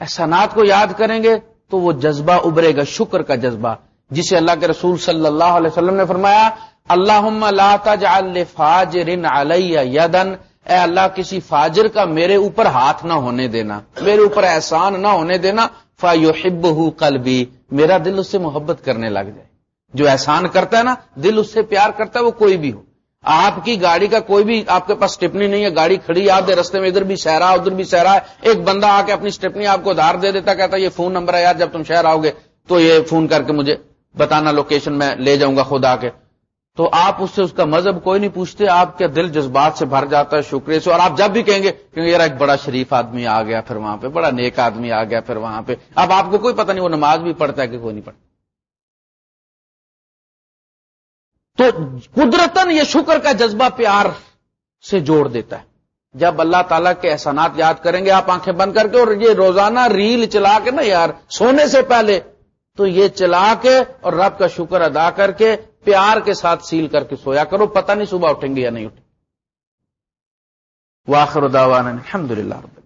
احسانات کو یاد کریں گے تو وہ جذبہ ابھرے گا، شکر کا جذبہ، جسے اللہ کے رسول صلی اللہ علیہ وسلم نے فرمایا اللہ تجعل فاجر علیہ یدن اے اللہ، کسی فاجر کا میرے اوپر ہاتھ نہ ہونے دینا، میرے اوپر احسان نہ ہونے دینا فایحبہ قلبی میرا دل اس سے محبت کرنے لگ جائے۔ جو احسان کرتا ہے نا، دل اس سے پیار کرتا ہے، وہ کوئی بھی ہو۔ آپ کی گاڑی کا کوئی بھی، آپ کے پاس اسٹپنی نہیں ہے، گاڑی کھڑی آپ دے رستے میں ادھر بھی سہرا ادھر بھی سہرا ہے ایک بندہ آ کے اپنی اسٹپنی آپ کو ادھار دے دیتا، کہتا یہ فون نمبر ہے یار، جب تم شہر آؤ گے تو یہ فون کر کے مجھے بتانا لوکیشن میں لے جاؤں گا خدا کے۔ تو آپ اس سے اس کا مذہب کوئی نہیں پوچھتے، آپ کے دل جذبات سے بھر جاتا ہے، شکریہ سے، اور آپ جب بھی کہیں گے کہ یار ایک بڑا شریف آدمی آ گیا پھر وہاں پہ، بڑا نیک آدمی آ گیا پھر وہاں پہ۔ اب آپ کو کوئی پتہ نہیں، وہ نماز بھی پڑھتا ہے کہ کوئی نہیں پڑھتا۔ تو قدرتن یہ شکر کا جذبہ پیار سے جوڑ دیتا ہے۔ جب اللہ تعالیٰ کے احسانات یاد کریں گے، آپ آنکھیں بند کر کے اور یہ روزانہ ریل چلا کے نا یار، سونے سے پہلے تو یہ چلا کے اور رب کا شکر ادا کر کے پیار کے ساتھ سیل کر کے سویا کرو، پتہ نہیں صبح اٹھیں گے یا نہیں اٹھیں واخر دعوانا الحمد للہ رب